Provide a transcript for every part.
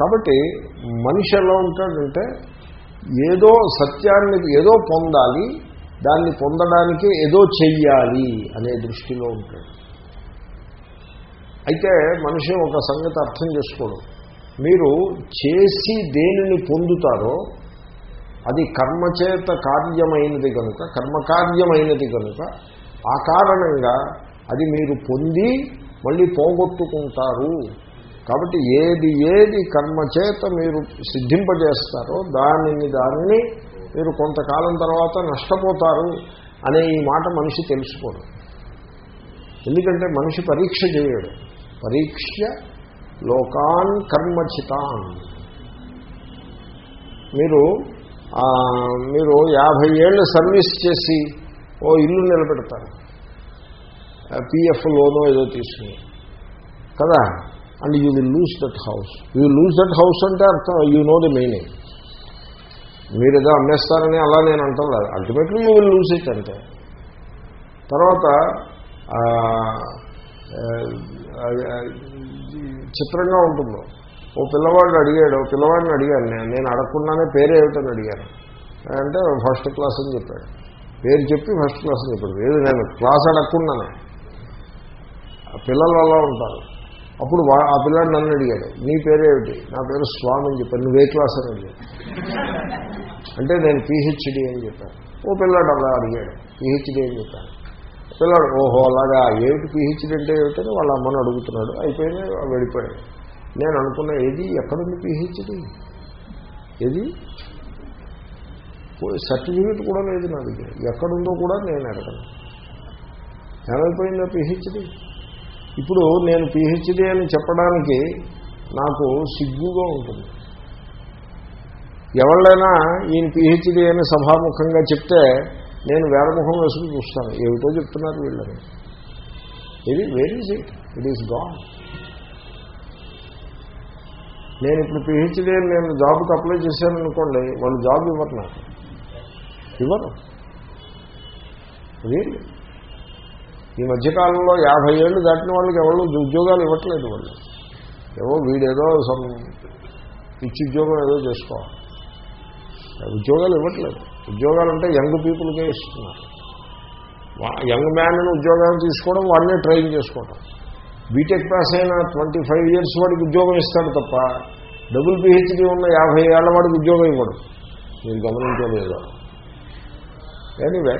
కాబట్టి మనిషి ఎలా ఉంటాడంటే ఏదో సత్యాన్ని ఏదో పొందాలి దాన్ని పొందడానికి ఏదో చెయ్యాలి అనే దృష్టిలో ఉంటాడు. అయితే మనిషి ఒక సంగతి అర్థం చేసుకోడు. మీరు చేసి దేనిని పొందుతారో అది కర్మచేత కార్యమైనది కనుక కర్మకార్యమైనది కనుక ఆ కారణంగా అది మీరు పొంది మళ్ళీ పోగొట్టుకుంటారు. కాబట్టి ఏది ఏది కర్మ చేత మీరు సిద్ధింపజేస్తారో దానిని దానిని మీరు కొంతకాలం తర్వాత నష్టపోతారు అనే ఈ మాట మనిషి తెలుసుకోడు. ఎందుకంటే మనిషి పరీక్ష చేయడు. పరీక్ష లోకాన్ కర్మచితాన్. మీరు మీరు యాభై ఏళ్ళు సర్వీస్ చేసి ఓ ఇల్లు నిలబెడతారు. పిఎఫ్ లోనో ఏదో తీసుకుని. కదా? And you will lose that house you lose that house అంటే అర్థం యూ నో ది మీనింగ్ మీరు ఏదో అమ్మేస్తారని అలా నేను అంటలేదు ultimately you will lose it అంటే తర్వాత చిత్రంగా ఉంటుంది. ఓ పిల్లవాడిని అడిగాడు ఓ పిల్లవాడిని అడిగాను నేను. నేను అడగకుండానే పేరు ఏమిటని అడిగాను. అంటే ఫస్ట్ క్లాస్ అని చెప్పాడు. పేరు చెప్పి ఫస్ట్ క్లాస్ అని చెప్పాడు. ఏది నేను క్లాస్ అడగకుండానే. ఆ పిల్లలు అలా ఉంటారు. అప్పుడు ఆ పిల్లాడు నన్ను అడిగాడు నీ పేరేమిటి? నా పేరు స్వామి అని చెప్పాను నువ్వే క్లాస్ అని అడిగాడు అంటే నేను పిహెచ్డి అని చెప్పాను. ఓ పిల్లాడు అలా అడిగాడు పిహెచ్డి అని చెప్పాను. పిల్లాడు ఓహో అలాగా? ఏమిటి పిహెచ్డి అంటే ఏమిటని వాళ్ళ అమ్మని అడుగుతున్నాడు. అయిపోయినా వెళ్ళిపోయాడు. నేను అనుకున్నా ఏది? ఎక్కడుంది పిహెచ్డి? ఏది? సర్టిఫికేట్ కూడా లేదు నా దగ్గర. ఎక్కడుందో కూడా నేను అడగను. ఏమైపోయిందో పిహెచ్డి? ఇప్పుడు నేను పిహెచ్డి అని చెప్పడానికి నాకు సిగ్గుగా ఉంటుంది. ఎవళ్ళైనా ఈయన పిహెచ్డి అని సభాముఖంగా చెప్తే నేను వేరముఖం వేసుకుని చూస్తాను. ఏమిటో చెప్తున్నారు వీళ్ళని. ఇది very it it is gone నేను ఇప్పుడు పిహెచ్డి అని నేను జాబ్కి అప్లై చేశాను అనుకోండి వాళ్ళు జాబ్ ఇవ్వరు నాకు. ఇవ్వరు. రియల్లీ ఈ మధ్యకాలంలో యాభై ఏళ్ళు దాటిన వాళ్ళకి ఎవరు ఉద్యోగాలు ఇవ్వట్లేదు వాళ్ళు. ఏవో వీడేదో సమ్ పిచ్చి ఉద్యోగం ఏదో చేసుకోవాలి. ఉద్యోగాలు ఇవ్వట్లేదు. ఉద్యోగాలు అంటే యంగ్ పీపుల్కే ఇస్తున్నారు. యంగ్ మ్యాన్ ఉద్యోగాలు తీసుకోవడం వాడినే ట్రైన్ చేసుకోవడం బీటెక్ పాస్ అయిన ట్వంటీ ఫైవ్ ఇయర్స్ వాడికి ఉద్యోగం ఇస్తాడు తప్ప డబుల్ పిహెచ్డీ ఉన్న యాభై ఏళ్ళ వాడికి ఉద్యోగం ఇవ్వడు. మీరు గమనించలేదు. ఎనీవే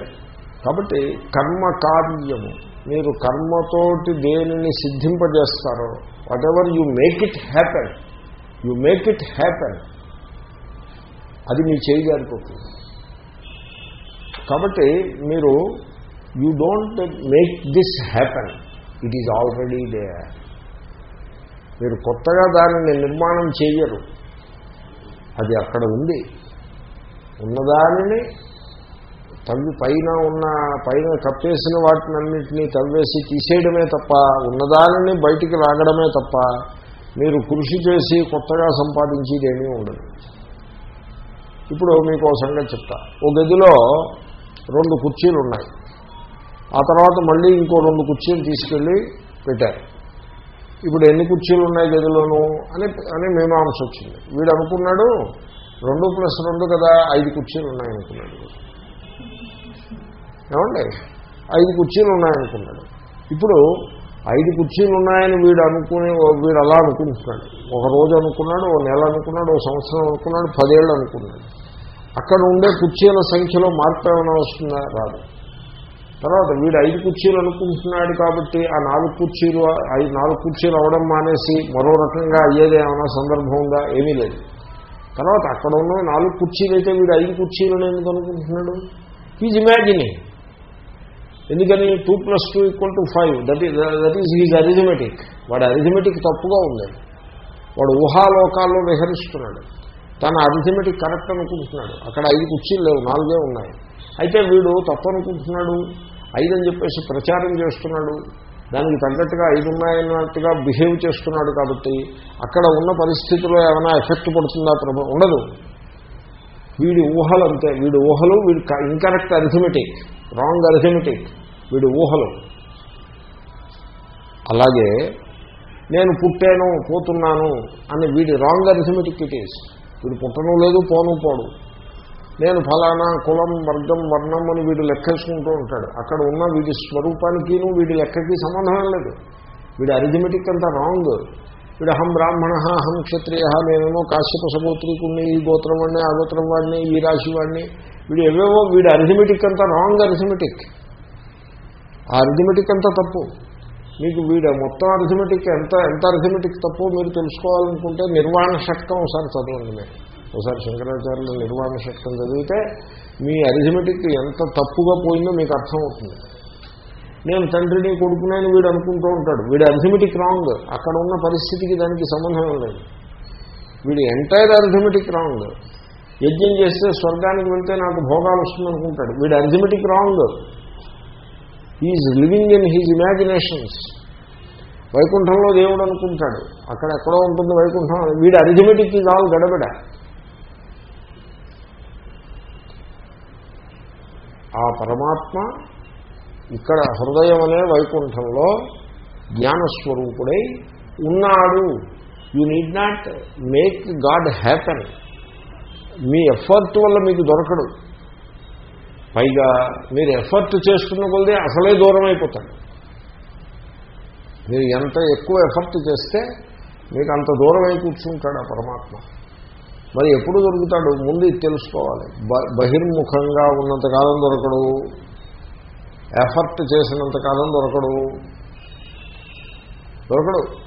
కాబట్టి కర్మ కార్యము. మీరు కర్మతోటి దేనిని సిద్ధింపజేస్తారో whatever you make it happen you make it happen అది మీ చేయి జారిపోతుంది. కాబట్టి మీరు you don't make this happen it is already there మీరు కొత్తగా దానిని నిర్మాణం చేయరు. అది అక్కడ ఉంది. ఉన్నదానిని తవ్వి పైన ఉన్న పైన కప్పేసిన వాటిని అన్నింటినీ తవ్వేసి తీసేయడమే తప్ప ఉన్నదానిని బయటికి లాగడమే తప్ప మీరు కృషి చేసి కొత్తగా సంపాదించేదేమీ ఉండదు. ఇప్పుడు మీకు ఒక సంగతి చెప్తా. ఓ గదిలో రెండు కుర్చీలు ఉన్నాయి ఆ తర్వాత మళ్ళీ ఇంకో రెండు కుర్చీలు తీసుకెళ్ళి పెట్టారు. ఇప్పుడు ఎన్ని కుర్చీలు ఉన్నాయి గదిలోను అని అని మీమాంస వచ్చింది. వీడు అనుకున్నాడు రెండు ప్లస్ రెండు కదా ఐదు కుర్చీలు ఉన్నాయి ఉన్నాయనుకున్నాడు ఏమండి? ఐదు కుర్చీలు ఉన్నాయనుకున్నాడు. ఇప్పుడు ఐదు కుర్చీలు ఉన్నాయని వీడు అనుకుని వీడు అలా అనుకుంటున్నాడు. ఒక రోజు అనుకున్నాడు ఓ నెల అనుకున్నాడు ఓ సంవత్సరం అనుకున్నాడు పదేళ్ళు అనుకున్నాడు. అక్కడ ఉండే కుర్చీల సంఖ్యలో మార్పు ఏమైనా వస్తుందా? రాదు. తర్వాత వీడు ఐదు కుర్చీలు అనుకుంటున్నాడు కాబట్టి ఆ నాలుగు కుర్చీలు ఐదు నాలుగు కుర్చీలు అవడం మానేసి మరో రకంగా అయ్యేది ఏమైనా సందర్భం ఉందా? ఏమీ లేదు. తర్వాత అక్కడ ఉన్న నాలుగు కుర్చీలు అయితే వీడు ఐదు కుర్చీలు ఎందుకు అనుకుంటున్నాడు? ఈజ్ ఇమాజినింగ్ ఎందుకని two plus two equal to five? That is that is his arithmetic వాడి అరిథమెటిక్ తప్పుగా ఉంది వాడు ఊహాలోకాల్లో విహరిస్తున్నాడు. తన అరిథమెటిక్ కరెక్ట్ అనుకుంటున్నాడు. అక్కడ ఐదు కుర్చీలు లేవు నాలుగే ఉన్నాయి. అయితే వీడు తప్పు అనుకుంటున్నాడు. ఐదు అని చెప్పేసి ప్రచారం చేస్తున్నాడు. దానికి తగ్గట్టుగా ఐదు ఉన్నాయన్నట్టుగా బిహేవ్ చేస్తున్నాడు కాబట్టి అక్కడ ఉన్న పరిస్థితిలో ఏమైనా ఎఫెక్ట్ పడుతుందా ప్రభు? ఉండదు. వీడి ఊహలు అంతే. వీడి ఊహలు వీడి ఇన్కరెక్ట్ అరిథమెటిక్ రాంగ్ అరిథమెటిక్ వీడి ఊహలు. అలాగే నేను పుట్టాను పోతున్నాను అని వీడి రాంగ్ అరిథమెటిక్ ఇట్ ఈస్ వీడు పుట్టను లేదు పోను పోడు. నేను ఫలానా కులం వర్గం వర్ణం అని వీడు లెక్కేసుకుంటూ ఉంటాడు. అక్కడ ఉన్న వీడి స్వరూపానికిను వీడి లెక్కకి సంబంధం లేదు. వీడి అరిథమెటిక్ అంతా రాంగ్. వీడు అహం బ్రాహ్మణ అహం క్షత్రియ నేనేమో కాశ్యప సముద్రికుణ్ణి ఈ గోత్రం వాడిని ఆ గోత్రం వాడిని ఈ రాశి వాడిని వీడు ఏవేవో వీడి అరిథమెటిక్ అంతా రాంగ్ అరిథమెటిక్. ఆ అరిథమెటిక్ అంతా తప్పు. మీకు వీడ మొత్తం అరిథమెటిక్ ఎంత ఎంత అరిథమెటిక్ తప్పు మీరు తెలుసుకోవాలనుకుంటే నిర్వాణ శక్తం ఒకసారి చదవండి మీరు. ఒకసారి శంకరాచార్యుల నిర్వాణ శక్తం చదివితే మీ అరిథమెటిక్ ఎంత తప్పుగా పోయిందో మీకు అర్థమవుతుంది. నేను తండ్రిని కొడుకునని వీడు అనుకుంటూ ఉంటాడు. వీడు అరిథమెటిక్ రాంగ్. అక్కడ ఉన్న పరిస్థితికి దానికి సంబంధం లేదు. వీడి ఎంటైర్ అరిథమెటిక్ రాంగ్. యజ్ఞం చేస్తే స్వర్గానికి వెళ్తే నాకు భోగాలు వస్తుందనుకుంటాడు. వీడు arithmetic wrong he is living in his imaginations వైకుంఠంలో దేవుడు అనుకుంటాడు. అక్కడ ఎక్కడో ఉంటుంది వైకుంఠం. వీడు అరిథమెటిక్ ఈజ్ ఆల్ గడబడ. ఆ పరమాత్మ ఇక్కడ హృదయం అనే వైకుంఠంలో జ్ఞానస్వరూపుడై ఉన్నాడు. You need not make God happen me effort వల్ల మీకు దొరకడు. పైగా మీరు ఎఫర్ట్ చేస్తున్న కొద్దీ అసలే దూరం అయిపోతాడు మీరు ఎంత ఎక్కువ ఎఫర్ట్ చేస్తే మీకు అంత దూరం అయి కూర్చుంటాడు ఆ పరమాత్మ. మరి ఎప్పుడు దొరుకుతాడు? ముందు తెలుసుకోవాలి. బ- బహిర్ముఖంగా ఉన్నంతకాలం దొరకడు. ఎఫర్ట్ చేసినంతకాలం దొరకడు. దొరకడు.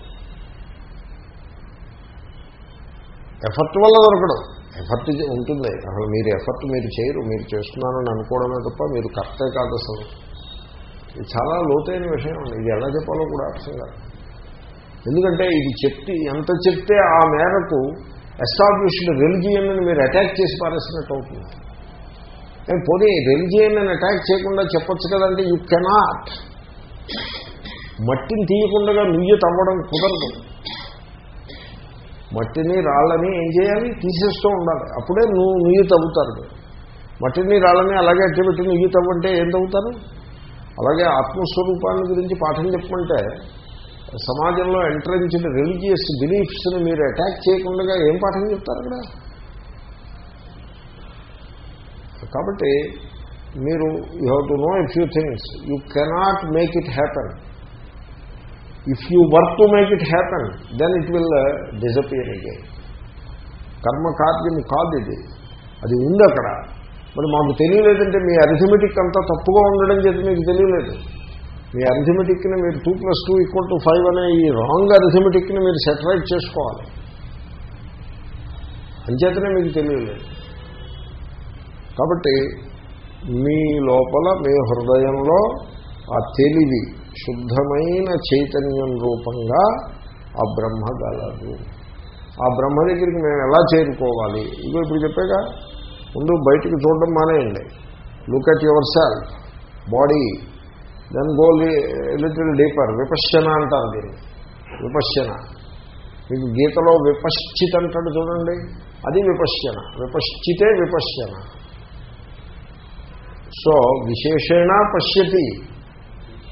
ఎఫర్ట్ వల్ల దొరకడు. ఎఫర్ట్ ఉంటుంది. అసలు మీరు ఎఫర్ట్ మీరు చేయరు. మీరు చేస్తున్నారని అనుకోవడమే తప్ప మీరు కరెక్టే కాదు అసలు ఇది చాలా లోతైన విషయం. అండి ఇది ఎలా చెప్పాలో కూడా అర్థం కాదు. ఎందుకంటే ఇది చెప్తే ఎంత చెప్తే ఆ మేరకు ఎస్టాబ్లిష్డ్ రెలిజియన్ మీరు అటాక్ చేసి పారేసినట్టు అవుతుంది. నేను పోనీ రెలిజియన్ అని అటాక్ చేయకుండా చెప్పొచ్చు కదంటే యూ కెనాట్. మట్టిని తీయకుండా నుయ్య తవ్వడం కుదరదు. మట్టిని రాళ్ళని ఏం చేయాలి? తీసేస్తూ ఉండాలి. అప్పుడే నువ్వు నుయ్యి తవ్వుతారు. మట్టిని రాళ్ళని అలాగే అట్టబెట్టి నుయ్యి తవ్వంటే ఏం తవ్వుతారు? అలాగే ఆత్మస్వరూపాన్ని గురించి పాఠం చెప్పమంటే సమాజంలో ఎంట్రించిన రిలీజియస్ బిలీఫ్స్ని మీరు అటాక్ చేయకుండా ఏం పాఠం చెప్తారు అక్కడ? కాబట్టి మీరు you have to know a few things. You cannot make it happen. If you work to make it happen then it will disappear again కర్మ కార్యం కాదు ఇది. అది ఉంది అక్కడ. మరి మాకు తెలియలేదంటే మీ అరిథమెటిక్ అంతా తప్పుగా ఉండడం చేత మీకు తెలియలేదు. మీ అరిథమెటిక్ని మీరు two plus two equal to five అనే ఈ రాంగ్ అరిథమెటిక్ని మీరు సెటరైట్ చేసుకోవాలి. అంచేతనే మీకు తెలియలేదు. కాబట్టి మీ లోపల మీ హృదయంలో ఆ తెలివి శుద్ధమైన చైతన్యం రూపంగా ఆ బ్రహ్మ గలదు. ఆ బ్రహ్మ దగ్గరికి మేము ఎలా చేరుకోవాలి? ఇగో ఇప్పుడు చెప్పాగా ముందు బయటికి చూడడం మానేయండి. Look at yourself body then go little deeper Vipassana అంటారు దీన్ని. విపశ్చన. మీకు గీతలో విపశ్చిత్ అంటాడు చూడండి. అది విపశ్చన. విపశ్చితే విపశ్యన సో విశేషేణ పశ్యతి.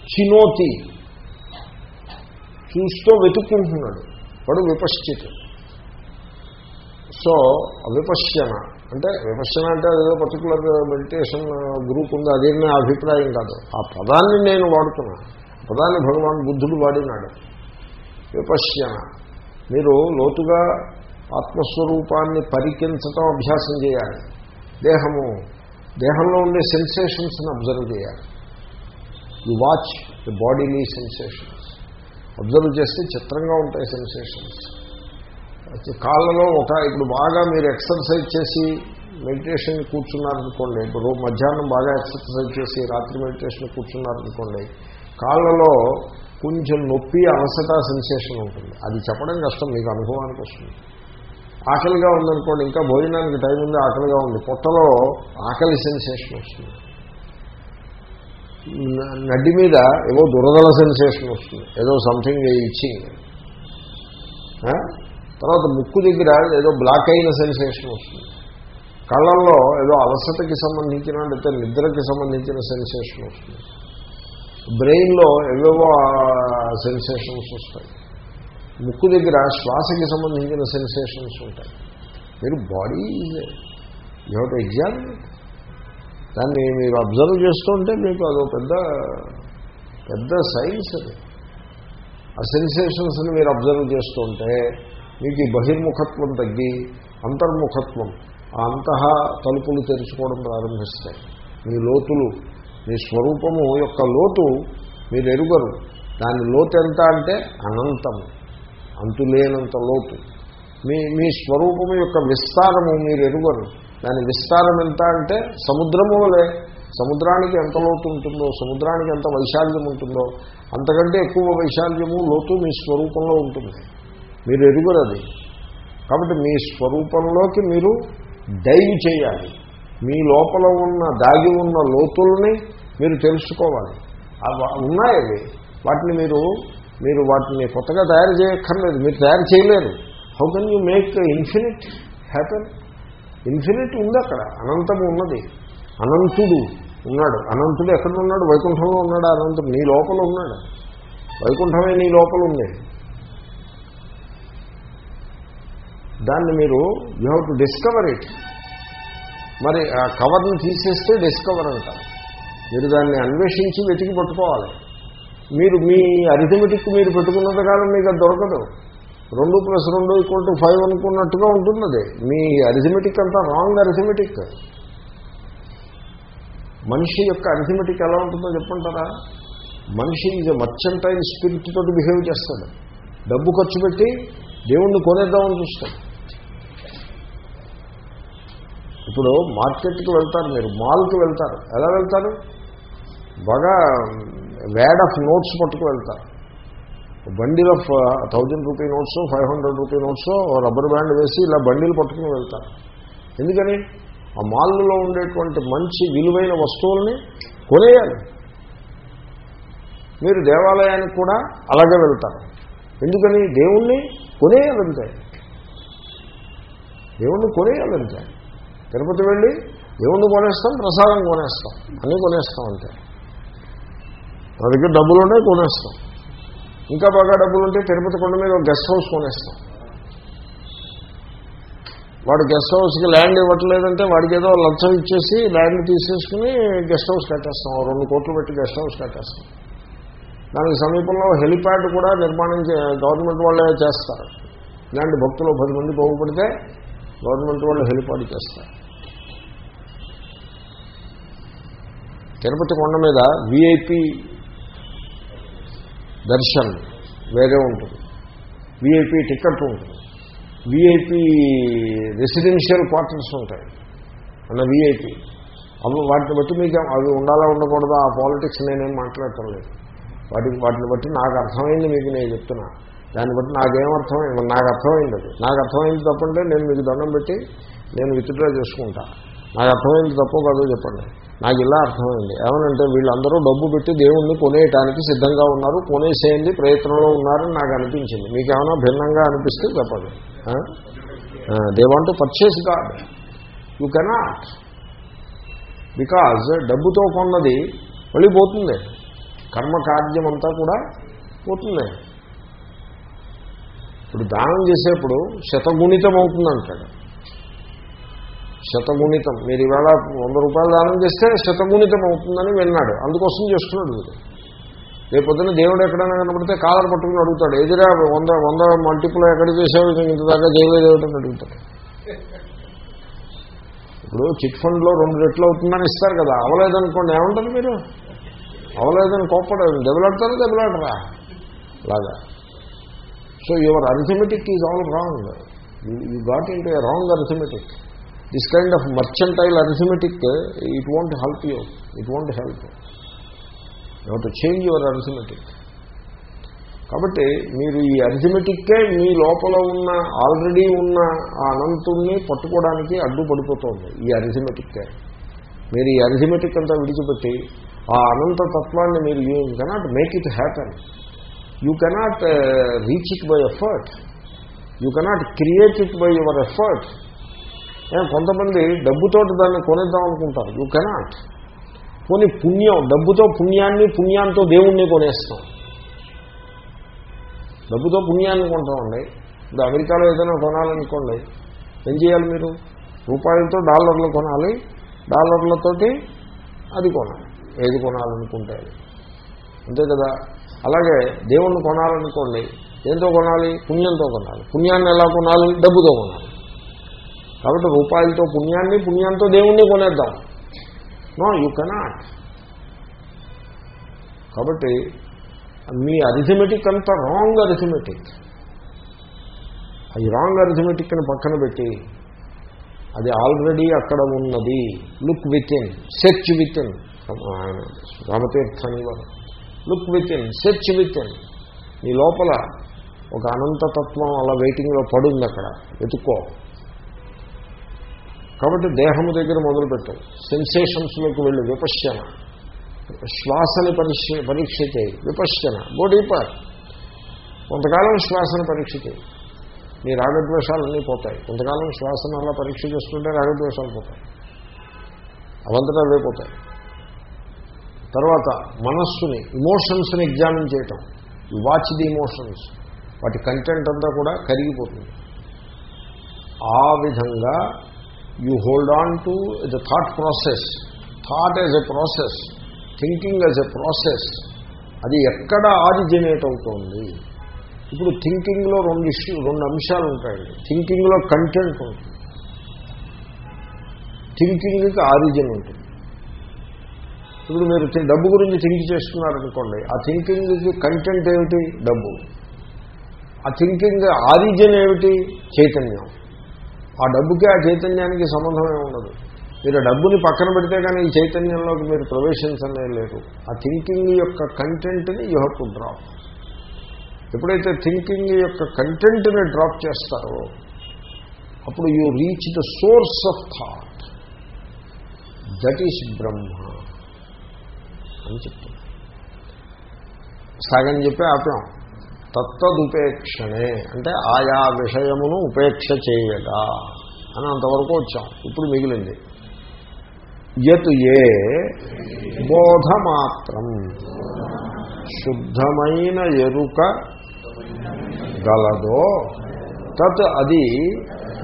చినోతి చూస్తూ వెతుక్కుంటున్నాడు. వాడు విపశ్చిత్. సో విపశ్యన అంటే విపశ్యన అంటే అదేదో పర్టికులర్ మెడిటేషన్ గ్రూప్ ఉంది. అదే నా అభిప్రాయం కాదు. ఆ పదాన్ని నేను వాడుతున్నా. పదాన్ని భగవాన్ బుద్ధుడు వాడినాడు. విపశ్యన. మీరు లోతుగా ఆత్మస్వరూపాన్ని పరికించటం అభ్యాసం చేయాలి. దేహము. దేహంలో ఉండే సెన్సేషన్స్ని అబ్జర్వ్ చేయాలి. You watch the bodily sensations. Observe చేస్తే చిత్రంగా ఉంటాయి సెన్సేషన్స్. కాళ్ళలో ఒక ఇప్పుడు బాగా మీరు ఎక్సర్సైజ్ చేసి మెడిటేషన్ కూర్చున్నారనుకోండి ఇప్పుడు మధ్యాహ్నం బాగా ఎక్సర్సైజ్ చేసి రాత్రి మెడిటేషన్ కూర్చున్నారనుకోండి కాళ్ళలో కొంచెం నొప్పి అలసట సెన్సేషన్ ఉంటుంది. అది చెప్పడం కష్టం మీకు అనుభవానికి వస్తుంది. ఆకలిగా ఉందనుకోండి ఇంకా భోజనానికి టైం ఉంది ఆకలిగా ఉంది పొట్టలో ఆకలి సెన్సేషన్ వస్తుంది. నడ్డి మీద ఏవో దురదల సెన్సేషన్ వస్తుంది. ఏదో సంథింగ్ ఇచ్చింగ్ తర్వాత ముక్కు దగ్గర ఏదో బ్లాక్ అయిన సెన్సేషన్ వస్తుంది. కళ్ళల్లో ఏదో అలసటకి సంబంధించిన లేకపోతే నిద్రకి సంబంధించిన సెన్సేషన్ వస్తుంది. బ్రెయిన్లో ఏవేవో సెన్సేషన్స్ వస్తాయి. ముక్కు దగ్గర శ్వాసకి సంబంధించిన సెన్సేషన్స్ ఉంటాయి. మీరు body you have to exam దాన్ని మీరు అబ్జర్వ్ చేస్తుంటే మీకు అదో పెద్ద పెద్ద సైన్స్ అది. ఆ సెన్సేషన్స్ని మీరు అబ్జర్వ్ చేస్తుంటే మీకు ఈ బహిర్ముఖత్వం తగ్గి అంతర్ముఖత్వం ఆ అంతః తలుపులు తెరుచుకోవడం ప్రారంభిస్తాయి. మీ లోతులు మీ స్వరూపము యొక్క లోతు మీరు ఎరుగరు. దాని లోతు ఎంత అంటే అనంతము అంతులేనంత లోతు. మీ మీ స్వరూపము యొక్క విస్తారము మీరు ఎరుగరు. దాని విస్తారం ఎంత అంటే సముద్రము వలె సముద్రానికి ఎంత లోతు ఉంటుందో సముద్రానికి ఎంత వైశాల్యం ఉంటుందో అంతకంటే ఎక్కువ వైశాల్యము లోతు మీ స్వరూపంలో ఉంటుంది. మీరు ఎరుగురది కాబట్టి మీ స్వరూపంలోకి మీరు డైవ్ చేయాలి. మీ లోపల ఉన్న దాగి ఉన్న లోతుల్ని మీరు తెలుసుకోవాలి. అవి ఉన్నాయి అవి. వాటిని మీరు మీరు వాటిని కొత్తగా తయారు చేయక్కర్లేదు. మీరు తయారు చేయలేరు. How can you make infinite happen infinite ఉంది అక్కడ. అనంతము ఉన్నది. అనంతుడు ఉన్నాడు. అనంతుడు ఎక్కడ ఉన్నాడు? వైకుంఠంలో ఉన్నాడు అనంతుడు? నీ లోపల ఉన్నాడు. వైకుంఠమే నీ లోపల ఉంది. దాన్ని మీరు you have to discover it మరి ఆ కవర్ని తీసేస్తే డిస్కవర్ అంటారు మీరు దాన్ని అన్వేషించి వెతికి పట్టుకోవాలి. మీరు మీ అరిథమెటిక్ మీరు పెట్టుకున్నంత కాలం మీకు అది దొరకదు. రెండు ప్లస్ రెండు ఈక్వల్ టు ఫైవ్ అనుకున్నట్టుగా ఉంటుంది మీ అరిథమెటిక్ అంతా రాంగ్ అరిథమెటిక్. మనిషి యొక్క అరిథమెటిక్ ఎలా ఉంటుందో చెప్పంటారా మనిషి ఈజ్ మర్చెంటైల్ స్పిరిట్ తోటి బిహేవ్ చేస్తాడు. డబ్బు ఖర్చు పెట్టి దేవుణ్ణి కొనేద్దామని చూస్తాడు. ఇప్పుడు మార్కెట్కి వెళ్తారు మీరు మాల్కి వెళ్తారు. ఎలా వెళ్తారు? బాగా వేడ్ ఆఫ్ నోట్స్ పట్టుకు వెళ్తారు. Bundle of thousand rupee notes five hundred rupee notes rubber band వేసి ఇలా బండిలు పట్టుకుని వెళ్తారు. ఎందుకని? ఆ మాల్లో ఉండేటువంటి మంచి విలువైన వస్తువుల్ని కొనేయాలి. మీరు దేవాలయానికి కూడా అలాగే వెళ్తారు. ఎందుకని? దేవుణ్ణి కొనేయాలంటే దేవుణ్ణి కొనేయాలంటే తిరుపతి వెళ్ళి దేవుణ్ణి కొనేస్తాం ప్రసాదం కొనేస్తాం. అన్నీ కొనేస్తాం అంటే నా దగ్గర డబ్బులు ఉన్నాయి కొనేస్తాం. ఇంకా బాగా డబ్బులు ఉంటే తిరుపతి కొండ మీద ఒక గెస్ట్ హౌస్ కొనేస్తాం. వాడు గెస్ట్ హౌస్కి ల్యాండ్ ఇవ్వట్లేదంటే వాడికి ఏదో లంచం ఇచ్చేసి ల్యాండ్ తీసేసుకుని గెస్ట్ హౌస్ కట్టేస్తాం. రెండు కోట్లు పెట్టి గెస్ట్ హౌస్ కట్టేస్తాం. దానికి సమీపంలో హెలిప్యాడ్ కూడా నిర్మాణం చే గవర్నమెంట్ వాళ్ళే చేస్తారు. ఇలాంటి భక్తులు పది మంది బాగుపడితే గవర్నమెంట్ వాళ్ళు హెలిప్యాడ్ చేస్తారు. తిరుపతి కొండ మీద విఐపి దర్శన్ వేరే ఉంటుంది. విఐపి టికెట్ ఉంటుంది. విఐపి రెసిడెన్షియల్ క్వార్టర్స్ ఉంటాయి. అన్న విఐపి అవి వాటిని బట్టి మీకు అవి ఉండాలా ఉండకూడదా? ఆ పాలిటిక్స్ నేనేం మాట్లాడటం లేదు. వాటికి వాటిని బట్టి నాకు అర్థమైంది మీకు నేను చెప్తున్నా. దాన్ని బట్టి నాకేం అర్థమైంది నాకు అర్థమైంది అది. నాకు అర్థమైంది తప్పంటే నేను మీకు దండం పెట్టి నేను విత్డ్రా చేసుకుంటా. నాకు అర్థమైంది తప్పో కాదో చెప్పండి. నాకు ఇలా అర్థమైంది. ఏమనంటే వీళ్ళందరూ డబ్బు పెట్టి దేవుణ్ణి కొనేయటానికి సిద్ధంగా ఉన్నారు కొనేసేయండి ప్రయత్నంలో ఉన్నారని నాకు అనిపించింది. మీకు ఏమైనా భిన్నంగా అనిపిస్తే చెప్పండి. They want purchase God you cannot because డబ్బుతో కొన్నది మళ్ళీ పోతుంది. కర్మకార్యం అంతా కూడా పోతుంది. ఇప్పుడు దానం చేసేప్పుడు శతగుణితం అవుతుందంటాడు. శతగుణితం మీరు ఈవేళ వంద రూపాయలు దానం చేస్తే శతగుణితం అవుతుందని విన్నాడు. అందుకోసం చేస్తున్నాడు వీడు. రేపు పొద్దున్న దేవుడు ఎక్కడైనా కనపడితే కాలర్ పట్టుకుని అడుగుతాడు. ఎదురా వంద వంద మల్టిపుల్ ఎక్కడ చేసావు? ఇంత దాకా చేయలేదు ఏమిటని అడుగుతాడు. ఇప్పుడు చిట్ ఫండ్లో రెండు రెట్లు అవుతుందని ఇస్తారు కదా. అవలేదనుకోండి. ఏమంటారు మీరు? అవలేదని కోప్పడం దెబ్బలాడతారు? దెబ్బలాడరా? లాగా so your arithmetic is all wrong. You got into a wrong arithmetic this kind of mercantile arithmetic it won't help you it won't help you to change your arithmetic కాబట్టి మీరు ఈ అరిథమెటిక్కే మీ లోపల ఉన్న ఆల్రెడీ ఉన్న ఆ అనంతుణ్ణి పట్టుకోవడానికి అడ్డుపడిపోతుంది ఈ అరిథమెటిక్కే మీరు ఈ అరిథమెటిక్ అంతా విడిచిపెట్టి ఆ అనంత తత్వాన్ని మీరు you cannot make it happen you cannot reach it by effort you cannot create it by your effort కొంతమంది డబ్బుతోటి దాన్ని కొనేద్దాం అనుకుంటారు. యూ కెనాట్ కొని పుణ్యం డబ్బుతో పుణ్యాన్ని పుణ్యాంతో దేవుణ్ణి కొనేస్తాం. డబ్బుతో పుణ్యాన్ని కొంటామండి. ఇప్పుడు అమెరికాలో ఏదైనా కొనాలనుకోండి ఏం చేయాలి మీరు? రూపాయలతో డాలర్లు కొనాలి డాలర్లతోటి అది కొనాలి ఏది కొనాలనుకుంటే అది. అంతే కదా? అలాగే దేవుణ్ణి కొనాలనుకోండి దేంతో కొనాలి? పుణ్యంతో కొనాలి. పుణ్యాన్ని ఎలా కొనాలి? డబ్బుతో కొనాలి. కాబట్టి రూపాయలతో పుణ్యాన్ని పుణ్యంతో దేవుణ్ణి కొనేద్దాం. నో యూ కెనాట్ కాబట్టి మీ అరిథమెటిక్ అంతా రాంగ్ అరిథమెటిక్. అది రాంగ్ అరిథమెటిక్ని పక్కన పెట్టి అది ఆల్రెడీ అక్కడ ఉన్నది. Look within search within రామతీర్థని look within search within మీ లోపల ఒక అనంతతత్వం అలా వెయిటింగ్లో పడుంది అక్కడ. వెతుక్కో. కాబట్టి దేహము దగ్గర మొదలుపెట్టు. సెన్సేషన్స్లోకి వెళ్ళి విపశ్యన శ్వాసని పరీక్ష పరీక్ష చేయి. విపశ్యన గో డీపర్ కొంతకాలం శ్వాసను పరీక్ష చేయి. నీ రాగద్వేషాలన్నీ పోతాయి. కొంతకాలం శ్వాసను అలా పరీక్ష చేస్తుంటే రాగద్వేషాలు పోతాయి. అవంతటా అవే పోతాయి. తర్వాత మనస్సుని ఇమోషన్స్ని ఎగ్జామిన్ చేయటం. వాచ్ ది ఇమోషన్స్ వాటి కంటెంట్ అంతా కూడా కరిగిపోతుంది. ఆ విధంగా you hold on to the thought process thought as a process thinking as a process అది ఎక్కడ ఆరిజినేట్ అవుతోంది? ఇప్పుడు థింకింగ్లో రెండు ఇష్యూ రెండు అంశాలు ఉంటాయండి. థింకింగ్లో కంటెంట్ ఉంటుంది. థింకింగ్కి ఆరిజిన్ ఉంటుంది. ఇప్పుడు మీరు డబ్బు గురించి థింక్ చేస్తున్నారనుకోండి ఆ థింకింగ్కి కంటెంట్ ఏమిటి? డబ్బు. ఆ థింకింగ్ ఆరిజిన్ ఏమిటి? చైతన్యం. ఆ డబ్బుకి ఆ చైతన్యానికి సంబంధమే ఉండదు. మీరు డబ్బుని పక్కన పెడితే కానీ ఈ చైతన్యంలోకి మీరు ప్రవేశించనే లేరు ఆ థింకింగ్ యొక్క కంటెంట్ని యూ హెవ్ టు డ్రాప్ ఎప్పుడైతే థింకింగ్ యొక్క కంటెంట్ని డ్రాప్ చేస్తారో అప్పుడు you reach the source of thought that is Brahma అని చెప్తుంది. సగం చెప్పి ఆపాం? తత్తదుపేక్షణే అంటే ఆయా విషయమును ఉపేక్ష చేయగా అని అంతవరకు వచ్చాం. ఇప్పుడు మిగిలింది. యత్ ఏ బోధమాత్రం శుద్ధమైన ఎరుక గలదో తత్ అది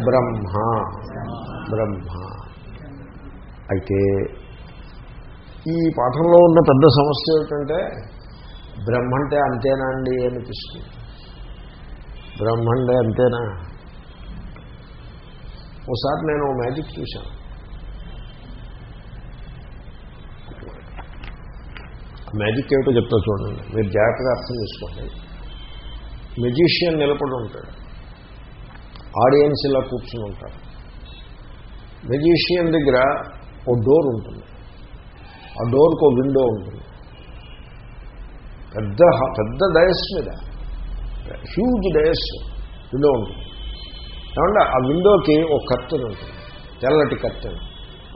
బ్రహ్మ. బ్రహ్మ. అయితే ఈ పాఠంలో ఉన్న పెద్ద సమస్య ఏమిటంటే బ్రహ్మ అంటే అంతేనా అండి అనిపిస్తుంది బ్రహ్మ అంటే అంతేనా? ఒకసారి నేను ఓ మ్యాజిక్ చూశాను. మ్యాజిక్ ఏమిటో చెప్తా చూడండి. మీరు జాగ్రత్తగా అర్థం చేసుకోండి. మెజిషియన్ నిలబడి ఉంటాడు. ఆడియన్స్ ఇలా కూర్చుని ఉంటారు మెజిషియన్ దగ్గర ఓ డోర్ ఉంటుంది. ఆ డోర్కి ఓ విండో ఉంటుంది. పెద్ద పెద్ద డయస్ మీద. హ్యూజ్ డయస్ విండో ఉంటుంది. ఏమంటే ఆ విండోకి ఒక కర్టెన్ ఉంటుంది. తెల్లటి కర్టెన్.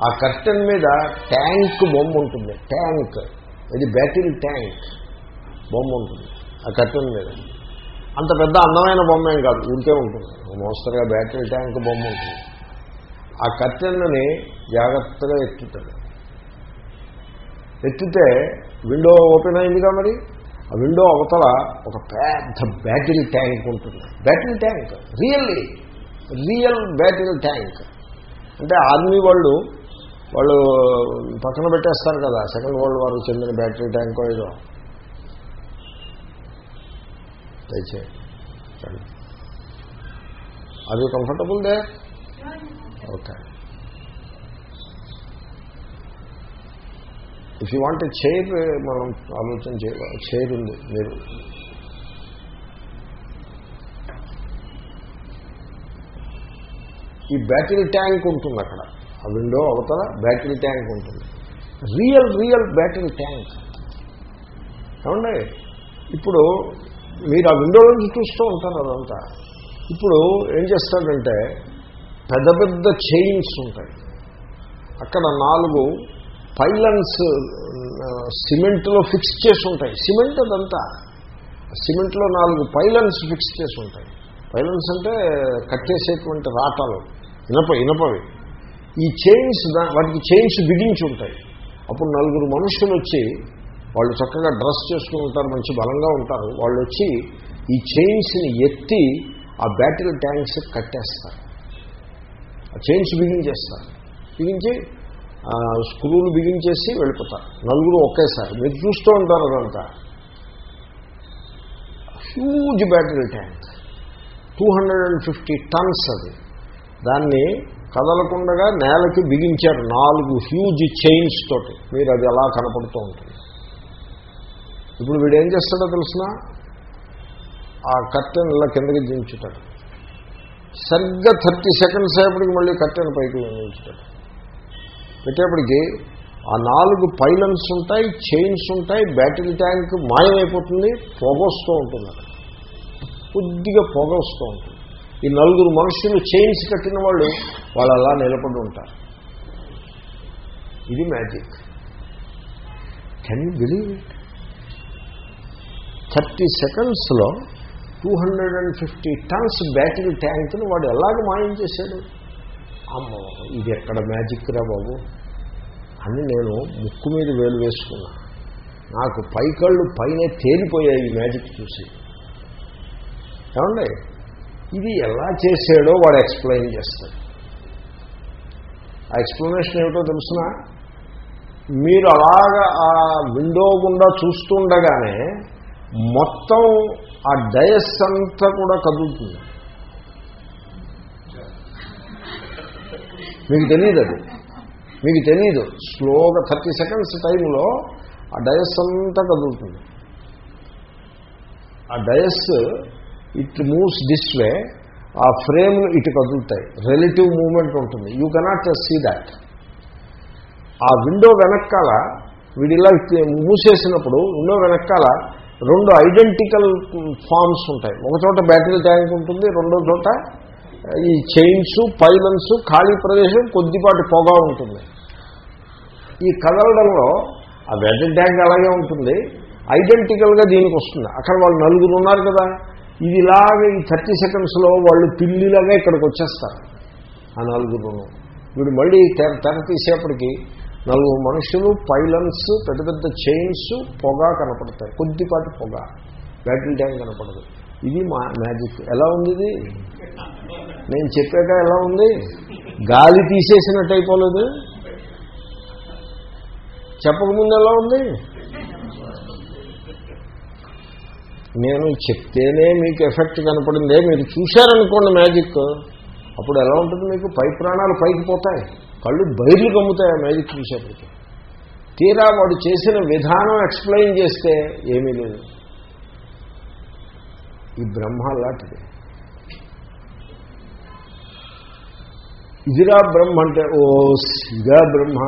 ఆ కర్టెన్ మీద ట్యాంక్ బొమ్మ ఉంటుంది. ట్యాంక్. ఇది బ్యాటిల్ ట్యాంక్ బొమ్మ ఉంటుంది ఆ కర్టెన్ మీద. అంత పెద్ద అందమైన బొమ్మ ఏం కాదు ఉంటే ఉంటుంది. మోస్తరుగా బ్యాటరీ ట్యాంక్ బొమ్మ ఉంటుంది. ఆ కర్టెన్ని జాగ్రత్తగా ఎత్తుతాడు ఎత్తితే విండో ఓపెన్ అయిందిగా మరి? ఆ విండో అవతల ఒక పెద్ద బ్యాటరీ ట్యాంక్ ఉంటుంది. Battery tank? Really real battery tank. అంటే ఆర్మీ వాళ్ళు వాళ్ళు పక్కన పెట్టేస్తారు కదా సెకండ్ వరల్డ్ వార్ చెందిన బ్యాటరీ ట్యాంక్ ఏదో. దయచేయండి. అది comfortable they okay if you want chair మనం ఆలోచన చేయాలి చైర్ ఉంది మీరు. ఈ బ్యాటరీ ట్యాంక్ ఉంటుంది అక్కడ. ఆ విండో అవతల బ్యాటరీ ట్యాంక్ ఉంటుంది. Real real battery tank. ఏమండి? ఇప్పుడు మీరు ఆ విండో నుంచి చూస్తూ ఉంటారు అదంతా. ఇప్పుడు ఏం చేస్తాడంటే పెద్ద పెద్ద చైన్స్ ఉంటాయి. అక్కడ నాలుగు పైలన్స్ సిమెంట్లో ఫిక్స్ చేసి ఉంటాయి సిమెంట్ అదంతా. సిమెంట్లో నాలుగు పైలన్స్ ఫిక్స్ చేసి ఉంటాయి పైలన్స్ అంటే కట్టేసేటువంటి రాటాలు. ఇనప ఇనపవి. ఈ చైన్స్ దా- వాటికి చైన్స్ బిగించి ఉంటాయి అప్పుడు నలుగురు మనుషులు వచ్చి వాళ్ళు చక్కగా డ్రెస్ చేసుకుని ఉంటారు మంచి బలంగా ఉంటారు. వాళ్ళు వచ్చి ఈ చైన్స్ని ఎత్తి ఆ బ్యాటరీ ట్యాంక్స్ కట్టేస్తారు. ఆ చైన్స్ బిగించేస్తారు. బిగించి స్క్రూలు బిగించేసి వెళ్ళిపోతారు నలుగురు ఒకేసారి. మీరు చూస్తూ ఉంటారు అదంతా. Huge battery tank two hundred and fifty tons అది. దాన్ని కదలకుండగా నేలకి బిగించారు నాలుగు హ్యూజ్ చైన్స్ తోటి. మీరు అది ఎలా కనపడుతూ ఉంటుంది. ఇప్పుడు వీడు ఏం చేస్తాడో తెలిసిన? ఆ కట్టెన్ ఇలా కిందకి దించుతాడు. సరిగ్గా థర్టీ సెకండ్స్ సేపటికి మళ్ళీ కట్టెన్ పైకి దించుతాడు పెట్టేప్పటికి ఆ నాలుగు పైలన్స్ ఉంటాయి చైన్స్ ఉంటాయి బ్యాటరీ ట్యాంక్ మాయమైపోతుంది పొగ వస్తూ ఉంటుంది కొద్దిగా పొగ వస్తూ ఉంటుంది. ఈ నలుగురు మనుషులు చైన్స్ కట్టిన వాళ్ళు వాళ్ళు అలా నిలబడి ఉంటారు. ఇది magic can you believe it thirty సెకండ్స్లో two hundred and fifty tons battery ట్యాంక్ని వాడు ఎలాగ మాయం చేశాడు? అమ్మ ఇది ఎక్కడ మ్యాజిక్ రా బాబు? అని నేను ముక్కు మీద వేలు వేసుకున్నా. నాకు పైకళ్ళు పైన తేలిపోయాయి ఈ మ్యాజిక్ చూసి. ఏమండి? ఇది ఎలా చేసాడో వాడు ఎక్స్ప్లెయిన్ చేస్తాడు. ఆ ఎక్స్ప్లెనేషన్ ఏమిటో తెలుసిన? మీరు అలాగా ఆ విండో గుండా చూస్తుండగానే మొత్తం ఆ డయస్ అంతా కూడా కదులుతుంది. మీకు తెలియదు అది. మీకు తెలియదు స్లోగా థర్టీ సెకండ్స్ టైంలో ఆ డయస్ అంతా కదులుతుంది. ఆ dais it moves this way ఆ ఫ్రేమ్ ఇటు కదులుతాయి. రిలేటివ్ మూమెంట్ ఉంటుంది. You cannot see that. ఆ విండో వెనకాల వీడిలా మూసేసినప్పుడు విండో వెనకాల రెండు ఐడెంటికల్ ఫార్మ్స్ ఉంటాయి. ఒక చోట బ్యాటరీ ట్యాంక్ ఉంటుంది రెండో చోట ఈ చైన్స్ పైలన్స్ ఖాళీ ప్రదేశం కొద్దిపాటి పొగ ఉంటుంది. ఈ కదలడంలో ఆ వెదర్ ట్యాంక్ అలాగే ఉంటుంది. ఐడెంటికల్గా దీనికి వస్తుంది. అక్కడ వాళ్ళు నలుగురు ఉన్నారు కదా. ఇది ఇలాగే ఈ థర్టీ సెకండ్స్లో వాళ్ళు పిల్లిలాగా ఇక్కడికి వచ్చేస్తారు. ఆ నలుగురును. వీడు మళ్ళీ తెర తెర తీసేపటికి నలుగురు మనుషులు పైలన్స్ పెద్ద పెద్ద చైన్స్ పొగ కనపడతాయి. కొద్దిపాటి పొగ. బ్యాటరీ ట్యాంక్ కనపడదు. ఇది మా మ్యాజిక్. ఎలా ఉంది ఇది? నేను చెప్పాక ఎలా ఉంది? గాలి తీసేసినట్టు అయిపోలేదు చెప్పకముందు ఎలా ఉంది? నేను చెప్తేనే మీకు ఎఫెక్ట్ కనపడిందే. మీరు చూశారనుకోండి మ్యాజిక్. అప్పుడు ఎలా ఉంటుంది మీకు? పై ప్రాణాలు పైకి పోతాయి. కళ్ళు బయర్లు కమ్ముతాయి ఆ మ్యాజిక్ చూసేప్పటికి. తీరా వాడు చేసిన విధానం ఎక్స్ప్లెయిన్ చేస్తే ఏమీ లేదు. ఈ బ్రహ్మ లాంటిది. ఇదిరా బ్రహ్మ అంటే ఓ ఇదా బ్రహ్మ.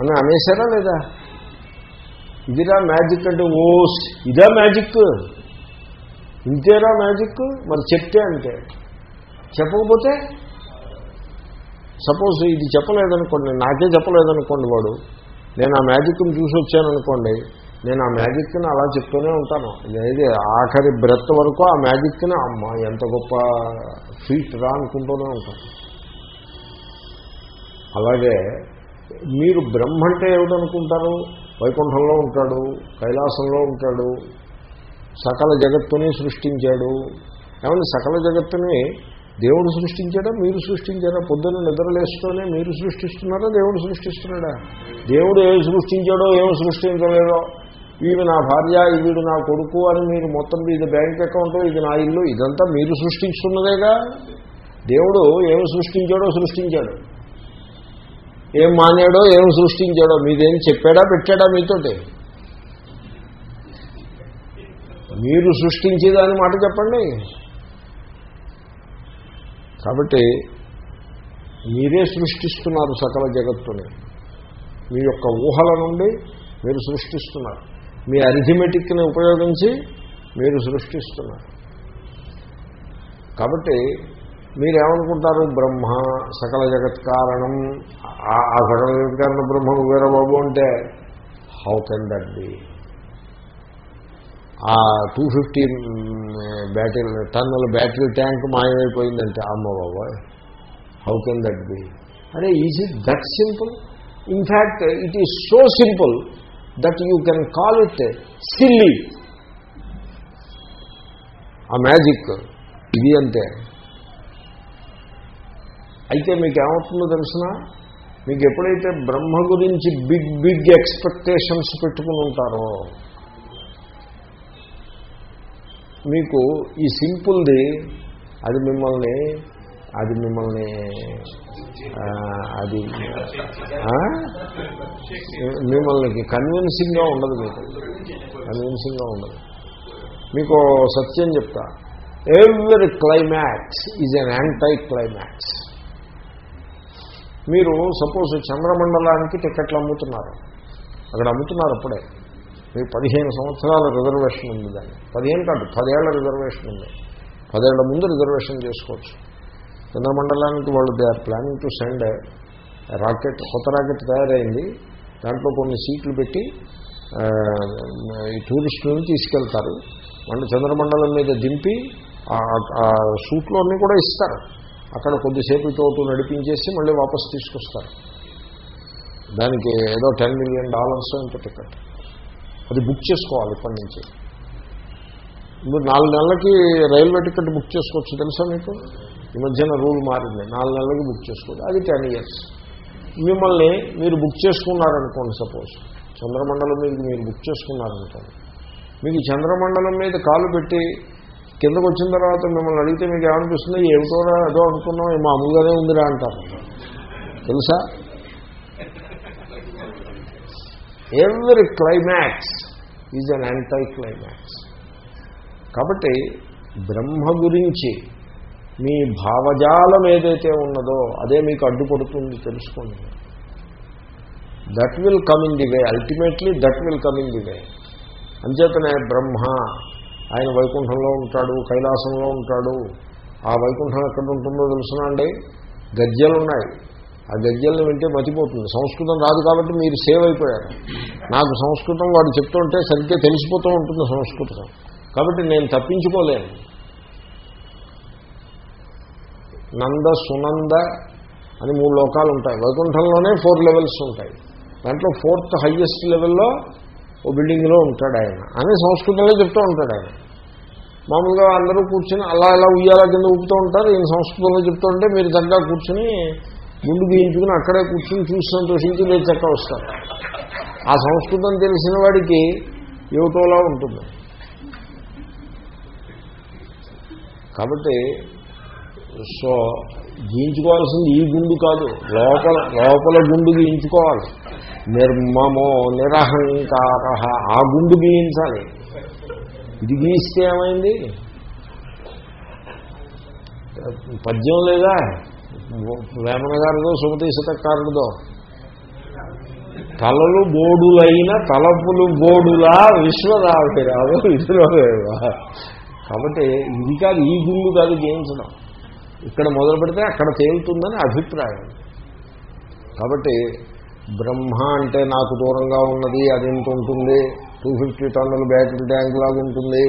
అని అనేసారా లేదా? ఇదిరా మ్యాజిక్ అంటే ఓ ఇదా మ్యాజిక్ ఇంతేరా మ్యాజిక్ మరి చెప్తే అంటే చెప్పకపోతే? సపోజ్ ఇది చెప్పలేదనుకోండి నాకే చెప్పలేదనుకోండి వాడు. నేను ఆ మ్యాజిక్ని చూసి వచ్చాననుకోండి నేను ఆ మ్యాజిక్ని అలా చెప్తూనే ఉంటాను. లేదు ఆఖరి బ్రెత్ వరకు ఆ మ్యాజిక్ని అమ్మ ఎంత గొప్ప ఫీట్ రా అనుకుంటూనే ఉంటాను. అలాగే మీరు బ్రహ్మ అంటే ఏమిటనుకుంటారు? వైకుంఠంలో ఉంటాడు కైలాసంలో ఉంటాడు సకల జగత్తుని సృష్టించాడు. ఏమంటే సకల జగత్తుని దేవుడు సృష్టించాడా? మీరు సృష్టించారా? పొద్దున్న నిద్రలేస్తూనే మీరు సృష్టిస్తున్నారా? దేవుడు సృష్టిస్తున్నాడా? దేవుడు ఏమి సృష్టించాడో ఏమి సృష్టించలేదో? ఈమె నా భార్య వీడు నా కొడుకు అని మీరు మొత్తం ఇది బ్యాంక్ అకౌంట్ ఇది నా ఇల్లు ఇదంతా మీరు సృష్టించుకున్నదేగా దేవుడు ఏమి సృష్టించాడో సృష్టించాడు. ఏం మానేడో ఏం సృష్టించాడో మీదేం చెప్పాడా పెట్టాడా మీతోటి? మీరు సృష్టించేదాని మాట చెప్పండి. కాబట్టి మీరే సృష్టిస్తున్నారు సకల జగత్తుని. మీ యొక్క ఊహల నుండి మీరు సృష్టిస్తున్నారు. మీ అరిథమెటిక్ని ఉపయోగించి మీరు సృష్టిస్తున్నారు. కాబట్టి మీరేమనుకుంటారు? బ్రహ్మ సకల జగత్ కారణం. ఆ- ఆ సకల జగత్ కారణ బ్రహ్మ వీరబాబు అంటే హౌ కెన్ దట్ బి? ఆ టూ ఫిఫ్టీ బ్యాటరీ టన్నుల బ్యాటరీ ట్యాంక్ మాయమైపోయిందంటే అమ్మ బాబాయ్ హౌ కెన్ దట్ బి? అరే is it that simple? In fact it is so simple that you can call it silly ఆ మ్యాజిక్ ఇది అంతే అయితే మీకు ఏమవుతుందో తెలిసిన? మీకు ఎప్పుడైతే బ్రహ్మ గురించి బిగ్ బిగ్ ఎక్స్పెక్టేషన్స్ పెట్టుకుని ఉంటారో మీకు ఈ సింపుల్ది అది మిమ్మల్ని అది మిమ్మల్ని అది మిమ్మల్ని కన్విన్సింగ్గా ఉండదు మీకు. కన్విన్సింగ్గా ఉండదు. మీకు సత్యం చెప్తా. Every climax is an anticlimax మీరు సపోజ్ చంద్రమండలానికి టికెట్లు అమ్ముతున్నారు. అక్కడ అమ్ముతున్నారు అప్పుడే. మీకు పదిహేను సంవత్సరాల రిజర్వేషన్ ఉంది దాన్ని పదిహేను కాదు పదేళ్ళ రిజర్వేషన్ ఉంది. పదేళ్ళ ముందు రిజర్వేషన్ చేసుకోవచ్చు. చంద్రమండలానికి వాళ్ళు they are planning to send rocket కొత్త రాకెట్ తయారైంది. దాంట్లో కొన్ని సీట్లు పెట్టి ఈ టూరిస్టులను తీసుకెళ్తారు. మళ్ళీ చంద్రమండలం మీద దింపి ఆ- ఆ అన్నీ కూడా ఇస్తారు. అక్కడ కొద్దిసేపు ఇటు నడిపించేసి మళ్ళీ వాపస్ తీసుకొస్తారు. దానికి ఏదో టెన్ మిలియన్ డాలర్స్ ఇంత టికెట్. అది బుక్ చేసుకోవాలి ఇప్పటి నుంచి. మీరు నాలుగు నెలలకి రైల్వే టికెట్ బుక్ చేసుకోవచ్చు తెలుసా మీకు? ఈ మధ్యన రూల్ మారింది. నాలుగు నెలలకి బుక్ చేసుకోవచ్చు అది టెన్ ఇయర్స్ మిమ్మల్ని మీరు బుక్ చేసుకున్నారనుకోండి సపోజ్ చంద్రమండలం మీద మీరు బుక్ చేసుకున్నారనుకోండి. మీకు చంద్రమండలం మీద కాలు పెట్టి కిందకు వచ్చిన తర్వాత మిమ్మల్ని అడిగితే మీకు ఏమనిపిస్తుంది? ఏమిటోరా ఏదో అనుకున్నాం మా అమ్మగానే ఉందిరా అంటారు. తెలుసా? Every climax is an anticlimax కాబట్టి బ్రహ్మ గురించి మీ భావజాలం ఏదైతే ఉన్నదో అదే మీకు అడ్డుపడుతుంది తెలుసుకోండి. That will come in the way ultimately that will come in the way అంచేతనే బ్రహ్మ ఆయన వైకుంఠంలో ఉంటాడు కైలాసంలో ఉంటాడు. ఆ వైకుంఠం ఎక్కడ ఉంటుందో తెలుసునండి గజ్జలు ఉన్నాయి ఆ గజ్జల్ని వింటే మతిపోతుంది. సంస్కృతం రాదు కాబట్టి మీరు సేవ్ అయిపోయారు. నాకు సంస్కృతం వాడు చెప్తుంటే సరిగ్గా తెలిసిపోతూ ఉంటుంది సంస్కృతం. కాబట్టి నేను తప్పించుకోలేను. నంద సునంద అని మూడు లోకాలు ఉంటాయి వైకుంఠంలోనే ఫోర్ లెవెల్స్ ఉంటాయి. దాంట్లో ఫోర్త్ హయ్యెస్ట్ లెవెల్లో ఓ బిల్డింగ్లో ఉంటాడు ఆయన అని సంస్కృతంలో చెప్తూ ఉంటాడు ఆయన మామూలుగా అందరూ కూర్చొని అలా ఇలా ఉయ్యాల కింద ఊపుతూ ఉంటారు. ఈయన సంస్కృతంలో చెప్తూ ఉంటే మీరు దగ్గర కూర్చొని ముందు గీయించుకుని అక్కడే కూర్చొని చూసి సంతోషించి మీరు చక్కగా వస్తారు. ఆ సంస్కృతం తెలిసిన వాడికి ఏమిటోలా ఉంటుంది. కాబట్టి సో గీయించుకోవాల్సింది ఈ గుండు కాదు. లోపల లోపల గుండు గీయించుకోవాలి. నిర్మమో నిరహంకార. ఆ గుండు గీయించాలి. ఇది గీయిస్తే ఏమైంది? పద్యం లేదా? వేమన గారిదో సుమతి శతకారుడిదో తలలు బోడులైన తలపులు బోడులా విశ్వరావిరావు ఇదిలో కాబట్టి ఇది కాదు ఈ గుండు కాదు గీయించడం. ఇక్కడ మొదలు పెడితే అక్కడ తేలుతుందని అభిప్రాయం. కాబట్టి బ్రహ్మ అంటే నాకు దూరంగా ఉన్నది అది ఎంత ఉంటుంది టూ ఫిఫ్టీ టన్నుల బ్యాటరీ ట్యాంక్ లాగా ఉంటుంది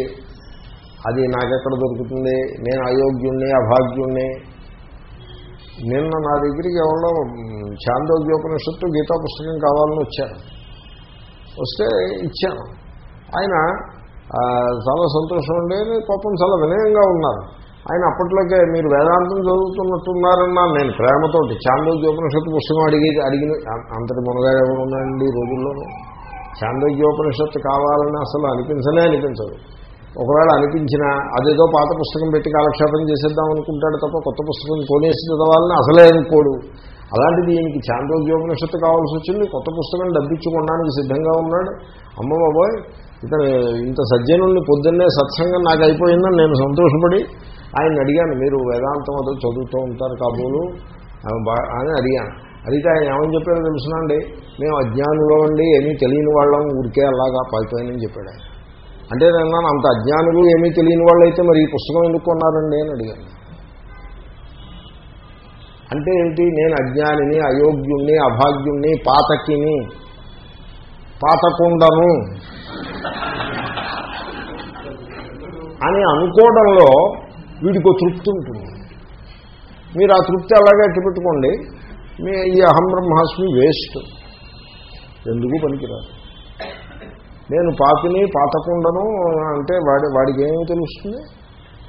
అది నాకెక్కడ దొరుకుతుంది నేను అయోగ్యుణ్ణి అభాగ్యుణ్ణి? నిన్న నా దగ్గరికి ఎవరో చాందోగ్యోపనిషత్తు గీతా పుస్తకం కావాలని వచ్చారు. వస్తే ఇచ్చాను. ఆయన చాలా సంతోషం ఉండేది పాపం చాలా వినయంగా ఉన్నారు. ఆయన అప్పట్లోకే మీరు వేదాంతం చదువుతున్నట్టున్నారన్నాను. నేను ప్రేమతోటి చాందోగ్యోపనిషత్తు పుస్తకం అడిగి అడిగిన అంతటి మునగారు ఎవరు ఉన్నాయండి ఈ రోజుల్లోనూ? చాందోగ్యోపనిషత్తు కావాలని అసలు అనిపించనే అనిపించదు. ఒకవేళ అనిపించినా అదేదో పాత పుస్తకం పెట్టి కాలక్షేపం చేసేద్దాం అనుకుంటాడు తప్ప కొత్త పుస్తకం కొనేసి చదవాలని అసలే అనుకోడు. అలాంటిది ఈయనకి చాందోగ్యోపనిషత్తు కావాల్సి వచ్చింది. కొత్త పుస్తకం డబ్బిచ్చుకోవడానికి సిద్ధంగా ఉన్నాడు. అమ్మ బాబోయ్ ఇతను ఇంత సజ్జనుల్ని పొద్దున్నే సత్సంగం నాకు అయిపోయిందని నేను సంతోషపడి ఆయన అడిగాను మీరు వేదాంతం అదో చదువుతూ ఉంటారు కాబోలు? అని అడిగాను. అడిగితే ఆయన ఏమని చెప్పారో తెలుసునండి మేము అజ్ఞానులో ఉండి ఏమీ తెలియని వాళ్ళం ఊరికే అలాగా పైపోయానని చెప్పాడు ఆయన. అంటే నేను అంత అజ్ఞానులు ఏమీ తెలియని వాళ్ళు అయితే మరి ఈ పుస్తకం ఎందుకు కొన్నారండి? అని అడిగాను. అంటే ఏంటి? నేను అజ్ఞానిని అయోగ్యుణ్ణి అభాగ్యుణ్ణి పాతకిని పాతకుండను అని అనుకోవడంలో వీడికి తృప్తి ఉంటుంది. మీరు ఆ తృప్తి అలాగే అట్టి పెట్టుకోండి మీ ఈ అహం బ్రహ్మాస్మి వేస్ట్. ఎందుకు పనికిరాదు? నేను పాపిని పాతకుండను అంటే వాడి వాడికి ఏమి తెలుస్తుంది?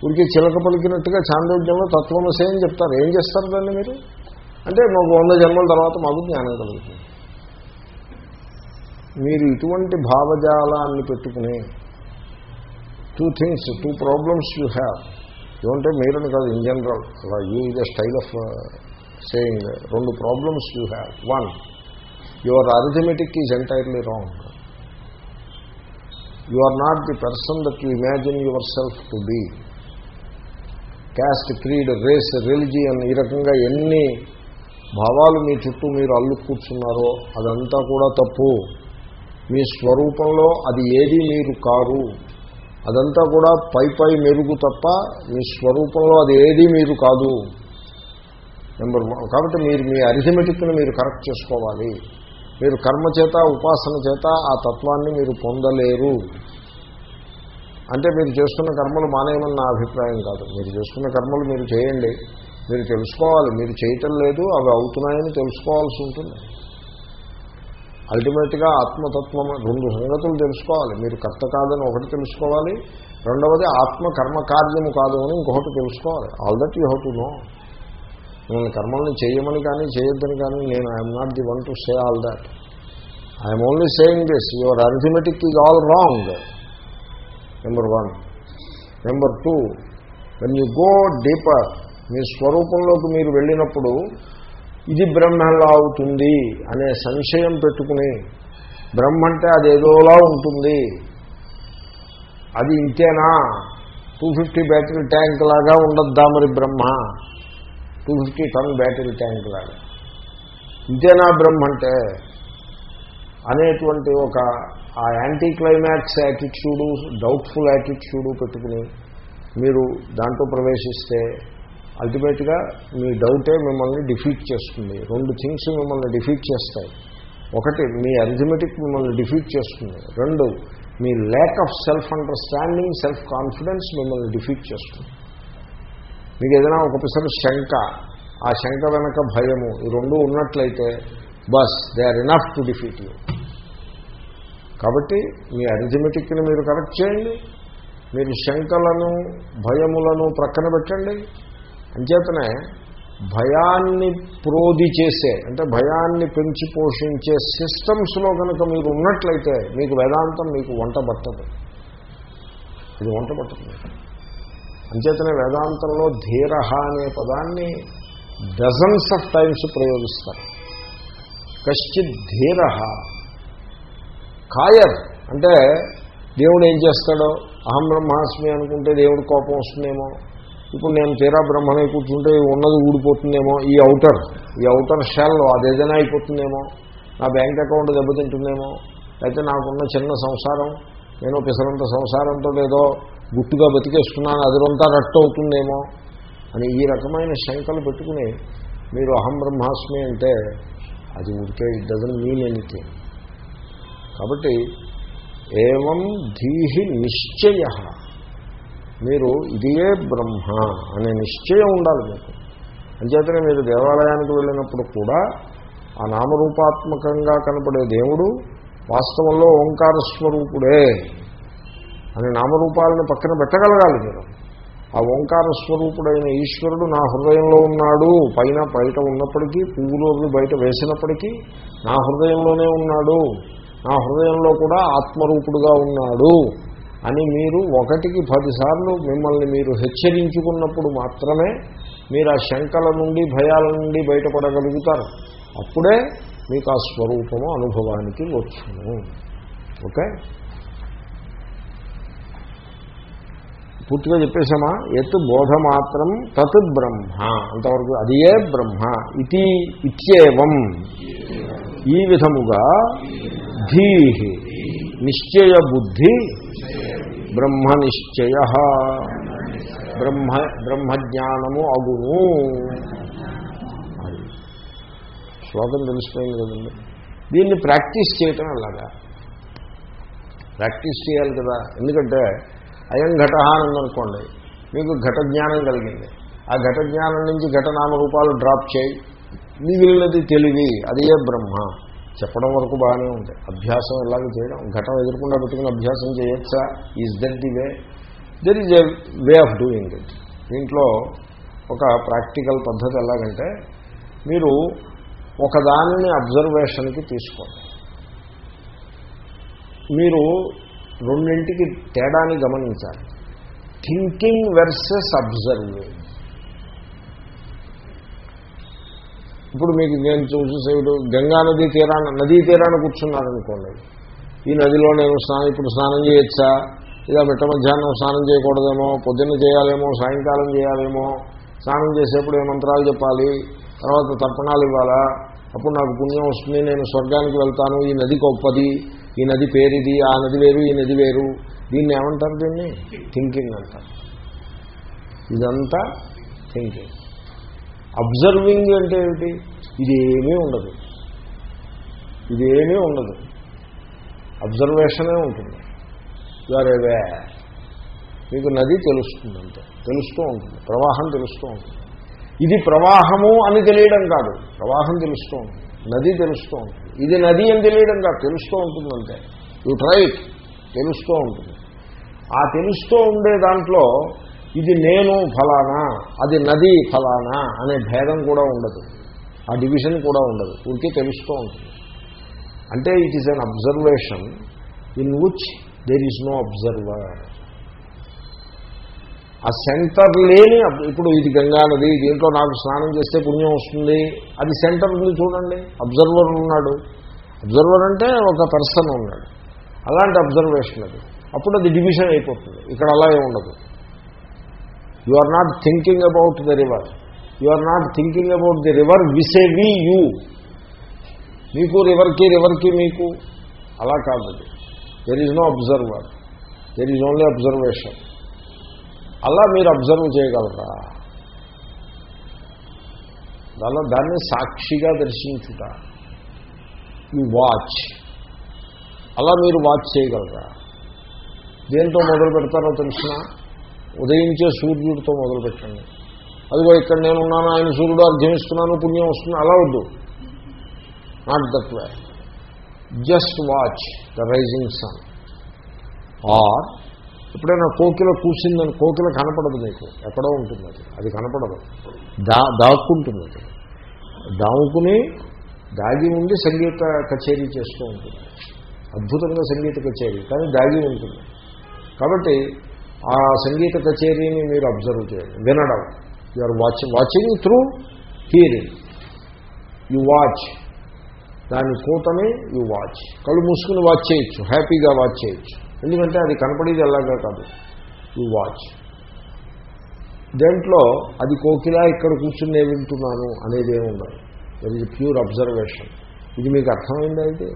ఊరికి చిలక పలికినట్టుగా చాంద్రోద్యంలో తత్వమసే అని చెప్తారు. ఏం చేస్తారు దాన్ని మీరు? అంటే మాకు వంద జన్మల తర్వాత మాకు జ్ఞానం కలుగుతుంది. మీరు ఇటువంటి భావజాలాన్ని పెట్టుకుని two things two problems you have ఏమంటే మీరని కాదు ఇన్ జనరల్ అలా you is the style of saying రెండు problems you have one your arithmetic is entirely wrong you are not the person that you imagine yourself to be caste creed race religion ఈ రకంగా ఎన్ని భావాలు మీ చుట్టూ మీరు అల్లు కూర్చున్నారో అదంతా కూడా తప్పు. మీ స్వరూపంలో అది ఏది మీరు కారు. అదంతా కూడా పై పై మెరుగు తప్ప మీ స్వరూపంలో అది ఏది మీరు కాదు. నెంబర్ కాబట్టి మీరు మీ అరిథమెటిక్ను మీరు కరెక్ట్ చేసుకోవాలి. మీరు కర్మ చేత ఉపాసన చేత ఆ తత్వాన్ని మీరు పొందలేరు. అంటే మీరు చేస్తున్న కర్మలు మానేయమని నా అభిప్రాయం కాదు. మీరు చేస్తున్న కర్మలు మీరు చేయండి. మీరు తెలుసుకోవాలి. మీరు చేయటం లేదు. అవి అవుతున్నాయని తెలుసుకోవాల్సి ఉంటుంది. అల్టిమేట్గా ఆత్మతత్వం రెండు సంగతులు తెలుసుకోవాలి. మీరు కర్త కాదని ఒకటి తెలుసుకోవాలి. రెండవది ఆత్మ కర్మ కార్యము కాదు అని ఇంకొకటి తెలుసుకోవాలి. All that you how to know నేను కర్మల్ని చేయమని కానీ చేయొద్దని కానీ నేను I'm not the one to say all that I'm only saying this your arithmetic is all wrong number one number two when you go deeper మీ స్వరూపంలోకి మీరు వెళ్ళినప్పుడు ఇది బ్రహ్మలా అవుతుంది అనే సంశయం పెట్టుకుని బ్రహ్మ అంటే అదేదోలా ఉంటుంది. అది ఇంతేనా? టూ ఫిఫ్టీ బ్యాటరీ ట్యాంక్ లాగా ఉండద్దా మరి బ్రహ్మ? Two fifty ton battery tank లాగా. ఇంతేనా బ్రహ్మ అంటే అనేటువంటి ఒక ఆ anti climax attitude doubtful attitude పెట్టుకుని మీరు దాంట్లో ప్రవేశిస్తే అల్టిమేట్గా మీ డౌటే మిమ్మల్ని డిఫీట్ చేస్తుంది. రెండు థింగ్స్ మిమ్మల్ని డిఫీట్ చేస్తాయి. ఒకటి మీ అరిథమెటిక్ మిమ్మల్ని డిఫీట్ చేస్తుంది. రెండు మీ lack of self understanding self confidence మిమ్మల్ని డిఫీట్ చేస్తుంది. మీకు ఏదైనా ఒక పిసరు శంక ఆ శంక వెనక భయము ఈ రెండు ఉన్నట్లయితే bus they are enough to defeat you. కాబట్టి మీ అరిథమెటిక్ని మీరు కరెక్ట్ చేయండి. మీరు శంకలను భయములను ప్రక్కన పెట్టండి. అంచేతనే భయాన్ని ప్రోధి చేసే అంటే భయాన్ని పెంచి పోషించే సిస్టమ్స్లో కనుక మీరు ఉన్నట్లయితే మీకు వేదాంతం మీకు వంట పట్టదు. ఇది వంట పట్టదు. అంచేతనే వేదాంతంలో ధీరహ అనే పదాన్ని డజన్స్ ఆఫ్ టైమ్స్ ప్రయోగిస్తారు. కశ్చిత్ ధీర కాయర్ అంటే దేవుడు ఏం చేస్తాడో? అహం బ్రహ్మాస్మి అనుకుంటే దేవుడు కోపం వస్తుందేమో? ఇప్పుడు నేను తీరా బ్రహ్మనే కూర్చుంటే ఉన్నది ఊడిపోతుందేమో ఈ అవుటర్ ఈ అవుటర్ షెల్ అదేదైనా అయిపోతుందేమో నా బ్యాంక్ అకౌంట్ దెబ్బతింటుందేమో అయితే నాకున్న చిన్న సంసారం నేను పిసరంత సంసారంతో ఏదో గుట్టుగా బతికేస్తున్నాను అదిరంతా రట్టు అవుతుందేమో అని ఈ రకమైన శంకలు పెట్టుకుని మీరు అహం బ్రహ్మాస్మి అంటే అది ఉంటే ఇట్ డజన్ మీన్ ఎనీథింగ్ కాబట్టి ఏవం ధీహి నిశ్చయ. మీరు ఇదియే బ్రహ్మ అనే నిశ్చయం ఉండాలి మీకు. అంచేతనే మీరు దేవాలయానికి వెళ్ళినప్పుడు కూడా ఆ నామరూపాత్మకంగా కనపడే దేవుడు వాస్తవంలో ఓంకార స్వరూపుడే అని నామరూపాలను పక్కన పెట్టగలగాలి మీరు. ఆ ఓంకార స్వరూపుడైన ఈశ్వరుడు నా హృదయంలో ఉన్నాడు పైన బయట ఉన్నప్పటికీ పువ్వులోని బయట వేసినప్పటికీ నా హృదయంలోనే ఉన్నాడు. నా హృదయంలో కూడా ఆత్మరూపుడుగా ఉన్నాడు. అని మీరు ఒకటికి పదిసార్లు మిమ్మల్ని మీరు హెచ్చరించుకున్నప్పుడు మాత్రమే మీరు ఆ శంకల నుండి భయాల నుండి బయటపడగలుగుతారు. అప్పుడే మీకు ఆ స్వరూపము అనుభవానికి వచ్చును. ఓకే? పూర్తిగా చెప్పేశామా? ఎత్ బోధ మాత్రం తత్ బ్రహ్మ. అంతవరకు అది ఏ బ్రహ్మ? ఇది ఇత్యేవం. ఈ విధముగా ధీ నిశ్చయ బుద్ధి బ్రహ్మ నిశ్చయ బ్రహ్మ బ్రహ్మజ్ఞానము అగును. శ్లోకం తెలిసిపోయింది కదండి. దీన్ని ప్రాక్టీస్ చేయటం అలాగా. ప్రాక్టీస్ చేయాలి కదా. ఎందుకంటే అయం ఘట అనుకోండి మీకు ఘట జ్ఞానం కలిగింది. ఆ ఘట జ్ఞానం నుంచి ఘటనామ రూపాలు డ్రాప్ చేయి. మిగిలినది తెలివి అదే బ్రహ్మ. చెప్పడం వరకు బాగానే ఉంది. అభ్యాసం ఎలాగ చేయడం ఘటం ఎదురకుండా పెట్టుకుని అభ్యాసం చేయొచ్చా? Is that the way there is a way of doing it దీంట్లో ఒక ప్రాక్టికల్ పద్ధతి ఎలాగంటే మీరు ఒకదానిని అబ్జర్వేషన్కి తీసుకోండి. మీరు రెండింటికి తేడాని గమనించాలి. థింకింగ్ వెర్సెస్ అబ్జర్వింగ్ ఇప్పుడు మీకు నేను చూసేసేవుడు గంగా నదీ తీరాన నదీ తీరాన కూర్చున్నాను అనుకోండి ఈ నదిలో నేను స్నానం ఇప్పుడు స్నానం చేయొచ్చా? ఇలా మిట్ట మధ్యాహ్నం స్నానం చేయకూడదేమో? పొద్దున్న చేయాలేమో? సాయంకాలం చేయాలేమో? స్నానం చేసేప్పుడు ఏ మంత్రాలు చెప్పాలి? తర్వాత తర్పణాలు ఇవ్వాలా? అప్పుడు నాకు పుణ్యం వస్తుంది నేను స్వర్గానికి వెళ్తాను ఈ నది గొప్పది ఈ నది పేరిది ఆ నది వేరు ఈ నది వేరు. దీన్ని ఏమంటారు దీన్ని? థింకింగ్ అంటారు. ఇదంతా థింకింగ్ అబ్జర్వింగ్ అంటే ఏమిటి? ఇది ఏమీ ఉండదు. ఇదేమీ ఉండదు. అబ్జర్వేషనే ఉంటుంది. వేరే మీకు నది తెలుస్తుంది అంతే. తెలుస్తూ ఉంటుంది. ప్రవాహం తెలుస్తూ ఉంటుంది. ఇది ప్రవాహము అని తెలియడం కాదు. ప్రవాహం తెలుస్తూ ఉంటుంది. నది తెలుస్తూ ఉంటుంది. ఇది నది అని తెలియడం కాదు. తెలుస్తూ ఉంటుంది అంతే. యూ ట్రైట్ తెలుస్తూ ఉంటుంది. ఆ తెలుస్తూ ఉండే దాంట్లో ఇది నేను ఫలానా అది నది ఫలానా అనే భేదం కూడా ఉండదు. ఆ డివిజన్ కూడా ఉండదు. ఊరికే తెలుస్తూ ఉంటుంది. అంటే it is an observation in which there is no observer ఆ సెంటర్ లేని ఇప్పుడు ఇది గంగా నది దీంట్లో నాకు స్నానం చేస్తే పుణ్యం వస్తుంది. అది సెంటర్ ఉంది చూడండి. అబ్జర్వర్ ఉన్నాడు. అబ్జర్వర్ అంటే ఒక పర్సన్ ఉన్నాడు. అలాంటి అబ్జర్వేషన్ అది. అప్పుడు అది డివిజన్ అయిపోతుంది. ఇక్కడ అలా ఉండదు. You are not thinking about the river you are not thinking about the river vis-à-vis you మీకు రివర్కి రివర్కి మీకు అలా కాదు. There is no observer there is only observation అలా మీరు అబ్జర్వ్ చేయగలరా? దానిలో దాన్ని సాక్షిగా దర్శించుట. యు వాచ్ అలా మీరు వాచ్ చేయగలరా? దేంతో మొదలు పెడతారో తెలిసినా? ఉదయించే సూర్యుడితో మొదలుపెట్టండి. అదిగో ఇక్కడ నేనున్నాను ఆయన సూర్యుడు అర్ఘ్యమిస్తున్నాను పుణ్యం వస్తుంది అలా వద్దు. Not that way just watch the rising sun or ఎప్పుడైనా కోకిల కూసిందని కోకిల కనపడదు మీకు. ఎక్కడో ఉంటుంది అది. అది కనపడదు. దా దాక్కుంటుంది అది. దాముకుని దాగి ఉండి సంగీత కచేరీ చేస్తూ ఉంటుంది. అద్భుతంగా సంగీత కచేరీ కానీ దాగి ఉంటుంది. కాబట్టి ఆ సంగీత కచేరీని మీరు అబ్జర్వ్ చేయండి. వినడం. You are watching watching through hearing you watch దాని కూటమి యు వాచ్ కళ్ళు మూసుకుని వాచ్ చేయొచ్చు. హ్యాపీగా వాచ్ చేయొచ్చు. ఎందుకంటే అది కనపడేది ఎలాగా కాదు. యు వాచ్ దేంట్లో అది కోకిలా ఇక్కడ కూర్చుని నేను వింటున్నాను అనేది ఏమి ఉండదు. దట్ ఈజ్ ప్యూర్ అబ్జర్వేషన్ ఇది మీకు అర్థమైంది అయితే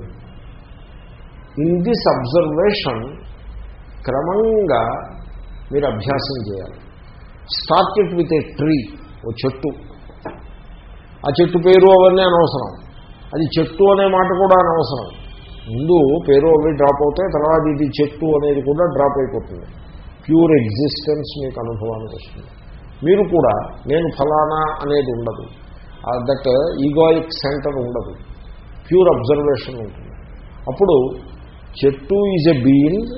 ఇన్ దిస్ అబ్జర్వేషన్ క్రమంగా మీరు అభ్యాసం చేయాలి. Start it with a tree ఓ చెట్టు. ఆ చెట్టు పేరు అవన్నీ అనవసరం. అది చెట్టు అనే మాట కూడా అనవసరం. ముందు పేరు అవి డ్రాప్ అవుతాయి తర్వాత ఇది చెట్టు అనేది కూడా డ్రాప్ అయిపోతుంది. ప్యూర్ ఎగ్జిస్టెన్స్ మీకు అనుభవానికి వస్తుంది. మీరు కూడా నేను ఫలానా అనేది ఉండదు. దట్ ఈగోయిక్ సెంటర్ ఉండదు. ప్యూర్ అబ్జర్వేషన్ ఉంటుంది. అప్పుడు చెట్టు is a being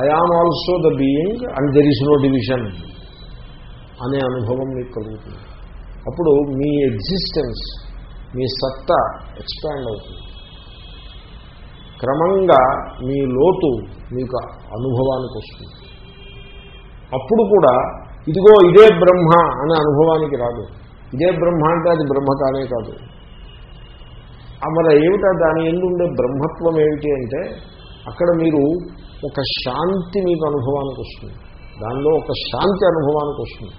I am also the being and there is no division అనే అనుభవం మీకు కలుగుతుంది. అప్పుడు మీ ఎగ్జిస్టెన్స్ మీ సత్తా ఎక్స్పాండ్ అవుతుంది. క్రమంగా మీ లోతు మీకు అనుభవానికి వస్తుంది. అప్పుడు కూడా ఇదిగో ఇదే బ్రహ్మ అనే అనుభవానికి రాదు. ఇదే బ్రహ్మ అంటే అది బ్రహ్మ కానే కాదు. ఆ మరి ఏమిటా దాని ఎందు ఉండే బ్రహ్మత్వం ఏమిటి అంటే అక్కడ మీరు ఒక శాంతి మీకు అనుభవానికి వస్తుంది. దానిలో ఒక శాంతి అనుభవానికి వస్తుంది.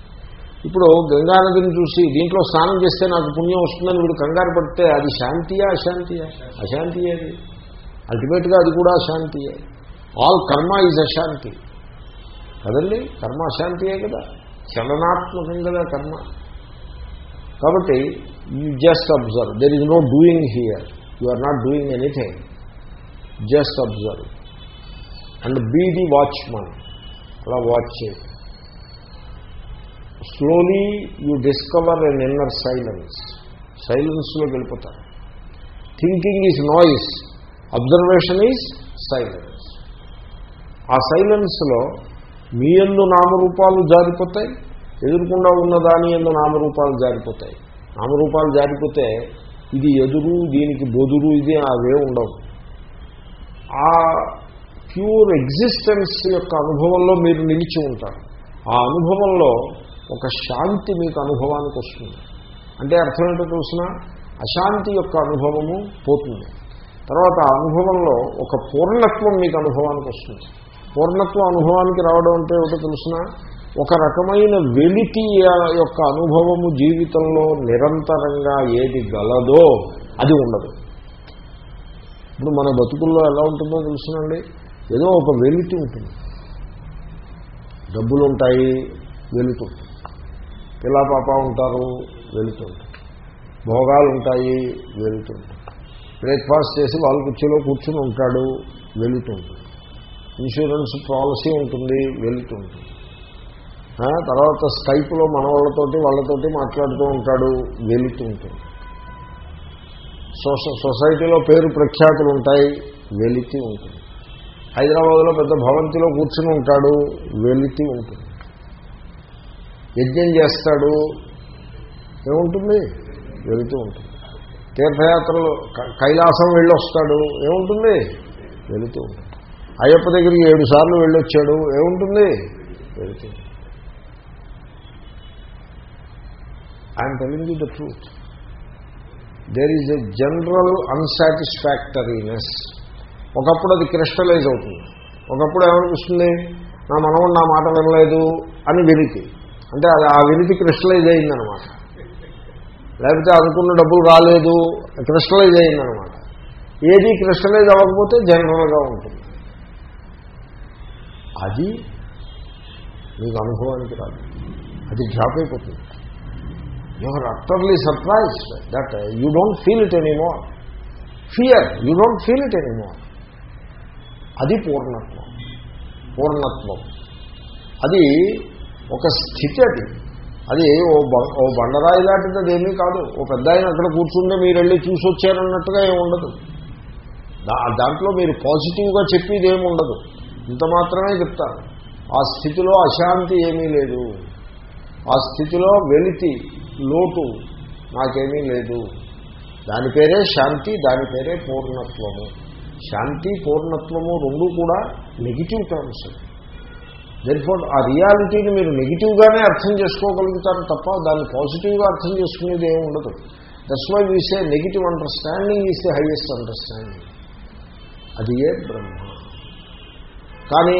ఇప్పుడు గంగానదిని చూసి దీంట్లో స్నానం చేస్తే నాకు పుణ్యం వస్తుందని వీడు కంగారు పడితే అది శాంతియా అశాంతియా? అశాంతి అది. అల్టిమేట్గా అది కూడా అశాంతియే. ఆల్ కర్మ ఈజ్ అశాంతి. కదండి? కర్మ అశాంతియే కదా. చలనాత్మకం కదా కర్మ. కాబట్టి you just observe there is no doing here you are not doing anything just observe and be the watchman అలా వాచ్ చేయండి slowly you discover an inner silence. సైలెన్స్లో వెళ్ళిపోతారు. Thinking is noise observation is silence. ఆ సైలెన్స్లో మీ ఎందు నామరూపాలు జారిపోతాయి ఎదురుకుండా ఉన్న దాని ఎందు నామరూపాలు జారిపోతాయి. నామరూపాలు జారిపోతే ఇది ఎదురు దీనికి బొదురు ఇది అవే ఉండవు. ఆ ప్యూర్ ఎగ్జిస్టెన్స్ యొక్క అనుభవంలో మీరు నిలిచి ఉంటారు. ఆ అనుభవంలో ఒక శాంతి మీకు అనుభవానికి వస్తుంది. అంటే అర్థం ఏంటో తెలిసిన? అశాంతి యొక్క అనుభవము పోతుంది. తర్వాత ఆ అనుభవంలో ఒక పూర్ణత్వం మీకు అనుభవానికి వస్తుంది. పూర్ణత్వం అనుభవానికి రావడం అంటే ఏమిటో తెలిసిన? ఒక రకమైన వెలితి యొక్క అనుభవము జీవితంలో నిరంతరంగా ఏది గలదో అది ఉండదు. ఇప్పుడు మన బతుకుల్లో ఎలా ఉంటుందో తెలుసునండి? ఏదో ఒక వెలితి ఉంటుంది. డబ్బులు ఉంటాయి వెలుతుంది పిల్ల పాప ఉంటారు వెలుతుంటారు భోగాలు ఉంటాయి వెలుతుంటారు బ్రేక్ఫాస్ట్ చేసి వాళ్ళ కుర్చీలో కూర్చుని ఉంటాడు వెలుతుంటుంది ఇన్సూరెన్స్ పాలసీ ఉంటుంది వెలుతుంది తర్వాత స్కైప్లో మన వాళ్ళతోటి వాళ్ళతోటి మాట్లాడుతూ ఉంటాడు వెలుతూ ఉంటుంది. సోష సొసైటీలో పేరు ప్రఖ్యాతులు ఉంటాయి వెలితి ఉంటుంది. హైదరాబాద్లో పెద్ద భవంతిలో కూర్చుని ఉంటాడు వెలితి ఉంటుంది. యజ్ఞం చేస్తాడు ఏముంటుంది? వెళుతూ ఉంటుంది. తీర్థయాత్రలు కైలాసం వెళ్ళొస్తాడు ఏముంటుంది? వెళుతూ ఉంటుంది. అయ్యప్ప దగ్గరికి ఏడు సార్లు వెళ్ళొచ్చాడు ఏముంటుంది? వెళుతూ I'm telling you the truth there is a general unsatisfactoriness ఒకప్పుడు అది క్రిస్టలైజ్ అవుతుంది. ఒకప్పుడు ఏమనిపిస్తుంది? నా మనవడు నా మాట వినలేదు అని వినికి అంటే అది ఆ వినికి క్రిస్టలైజ్ అయిందనమాట లేకపోతే అనుకున్న డబ్బులు రాలేదు క్రిస్టలైజ్ అయిందనమాట ఏది క్రిస్టలైజ్ అవ్వకపోతే జనరల్గా ఉంటుంది. అది మీకు అనుభవానికి రాదు. అది డ్రాప్ అయిపోతుంది. Your utterly surprised that you don't feel it anymore fear you don't feel it anymore అది పూర్ణత్వం. పూర్ణత్వం. అది ఒక స్థితి అది. అది ఓ ఓ బండరాయి లాంటిది అదేమీ కాదు. ఓ పెద్ద ఆయన అక్కడ కూర్చుంటే మీరు వెళ్ళి చూసి వచ్చారన్నట్టుగా ఏమి ఉండదు దాంట్లో మీరు పాజిటివ్గా చెప్పేది ఏమి ఉండదు. ఇంత మాత్రమే చెప్తారు ఆ స్థితిలో అశాంతి ఏమీ లేదు. ఆ స్థితిలో వెలితి లోటు నాకేమీ లేదు. దాని పేరే శాంతి దాని పేరే పూర్ణత్వము. శాంతి పూర్ణత్వము రెండు కూడా నెగిటివ్ టర్మ్స్ దెన్ఫోర్ ఆ రియాలిటీని మీరు నెగిటివ్గానే అర్థం చేసుకోగలుగుతారు తప్ప దాన్ని పాజిటివ్గా అర్థం చేసుకునేది ఏమి ఉండదు. That's why we say negative understanding is the highest understanding అది ఏ బ్రహ్మ. కానీ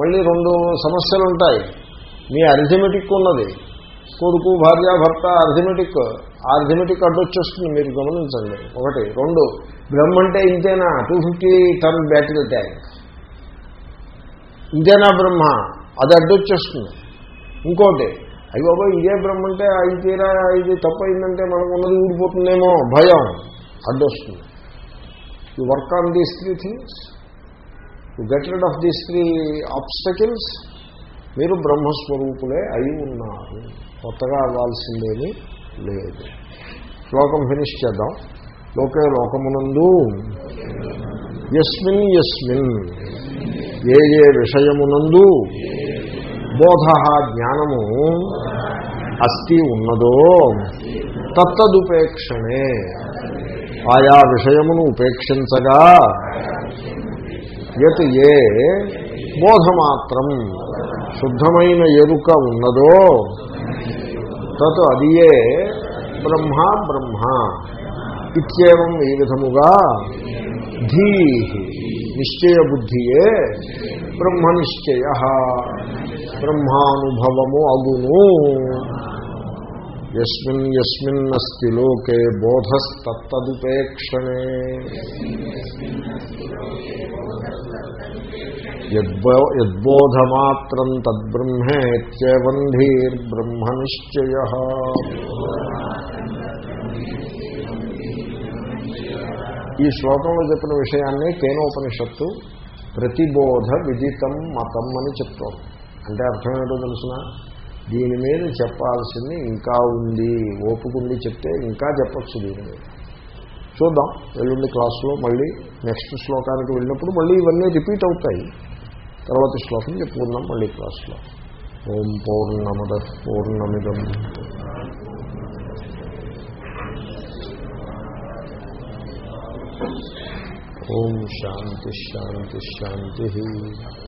మళ్ళీ రెండు సమస్యలు ఉంటాయి. మీ అరిథమెటిక్ ఉన్నది. కొడుకు భార్య భర్త అర్థమెటిక్. అర్థమెటిక్ అడ్డొచ్చేస్తుంది మీరు గమనించండి. ఒకటి. రెండు. బ్రహ్మ అంటే ఇంతేనా? Two fifty ton battery tank ఇంతేనా బ్రహ్మ? అది అడ్డొచ్చేస్తుంది ఇంకోటి. అయ్యి బాబా ఇదే బ్రహ్మ అంటే ఐదు తీరా ఇది తప్పైందంటే మనకు ఉన్నది ఊడిపోతుందేమో. భయం. అడ్డొస్తుంది. You work on these three things you get rid of these three obstacles మీరు బ్రహ్మస్వరూపులే అయి ఉన్నారు. కొత్తగా అవ్వాల్సిందేమీ లేదు. శ్లోకం ఫినిష్ చేద్దాం. లోకే లోకమునందు ఎస్మిన్ ఎస్మిన్ ఏ ఏ విషయమునందు బోధ జ్ఞానము అస్తి ఉన్నదో తత్తదుపేక్షణే. ఆయా విషయమును ఉపేక్షించగా యత్ ఏ బోధమాత్రం శుద్ధమైన ఎరుక ఉన్నదో తత్ అదియే బ్రహ్మ బ్రహ్మ. ఇత్యేవం ఈ విధముగా ధీ నిశ్చయ బుద్ధియే బ్రహ్మ నిశ్చయ బ్రహ్మానుభవము అగును. ఎస్మిన్ ఎస్మిన్నస్తి లోకే బోధస్తత్తదుపేక్షణే. యద్బోధమాత్రం తద్బ్రహ్మేత్యేవం నిశ్చయ ఈ శ్లోకంలో చెప్పిన విషయాన్ని కేనోపనిషత్తు ప్రతిబోధ విదితం మతం అని చెప్తాం అంటే అర్థం ఏంటో తెలిసిన? దీని మీద చెప్పాల్సింది ఇంకా ఉంది. ఓపుకుండి చెప్తే ఇంకా చెప్పచ్చు దీని మీద. చూద్దాం. ఎల్లుండి క్లాసులో మళ్ళీ నెక్స్ట్ శ్లోకానికి వెళ్ళినప్పుడు మళ్ళీ ఇవన్నీ రిపీట్ అవుతాయి. తర్వాత శ్లోకం చెప్పుకుందాం మళ్ళీ క్లాసులో. ఓం పౌర్ణమద పౌర్ణమిదం. ఓం శాంతి శాంతి శాంతి.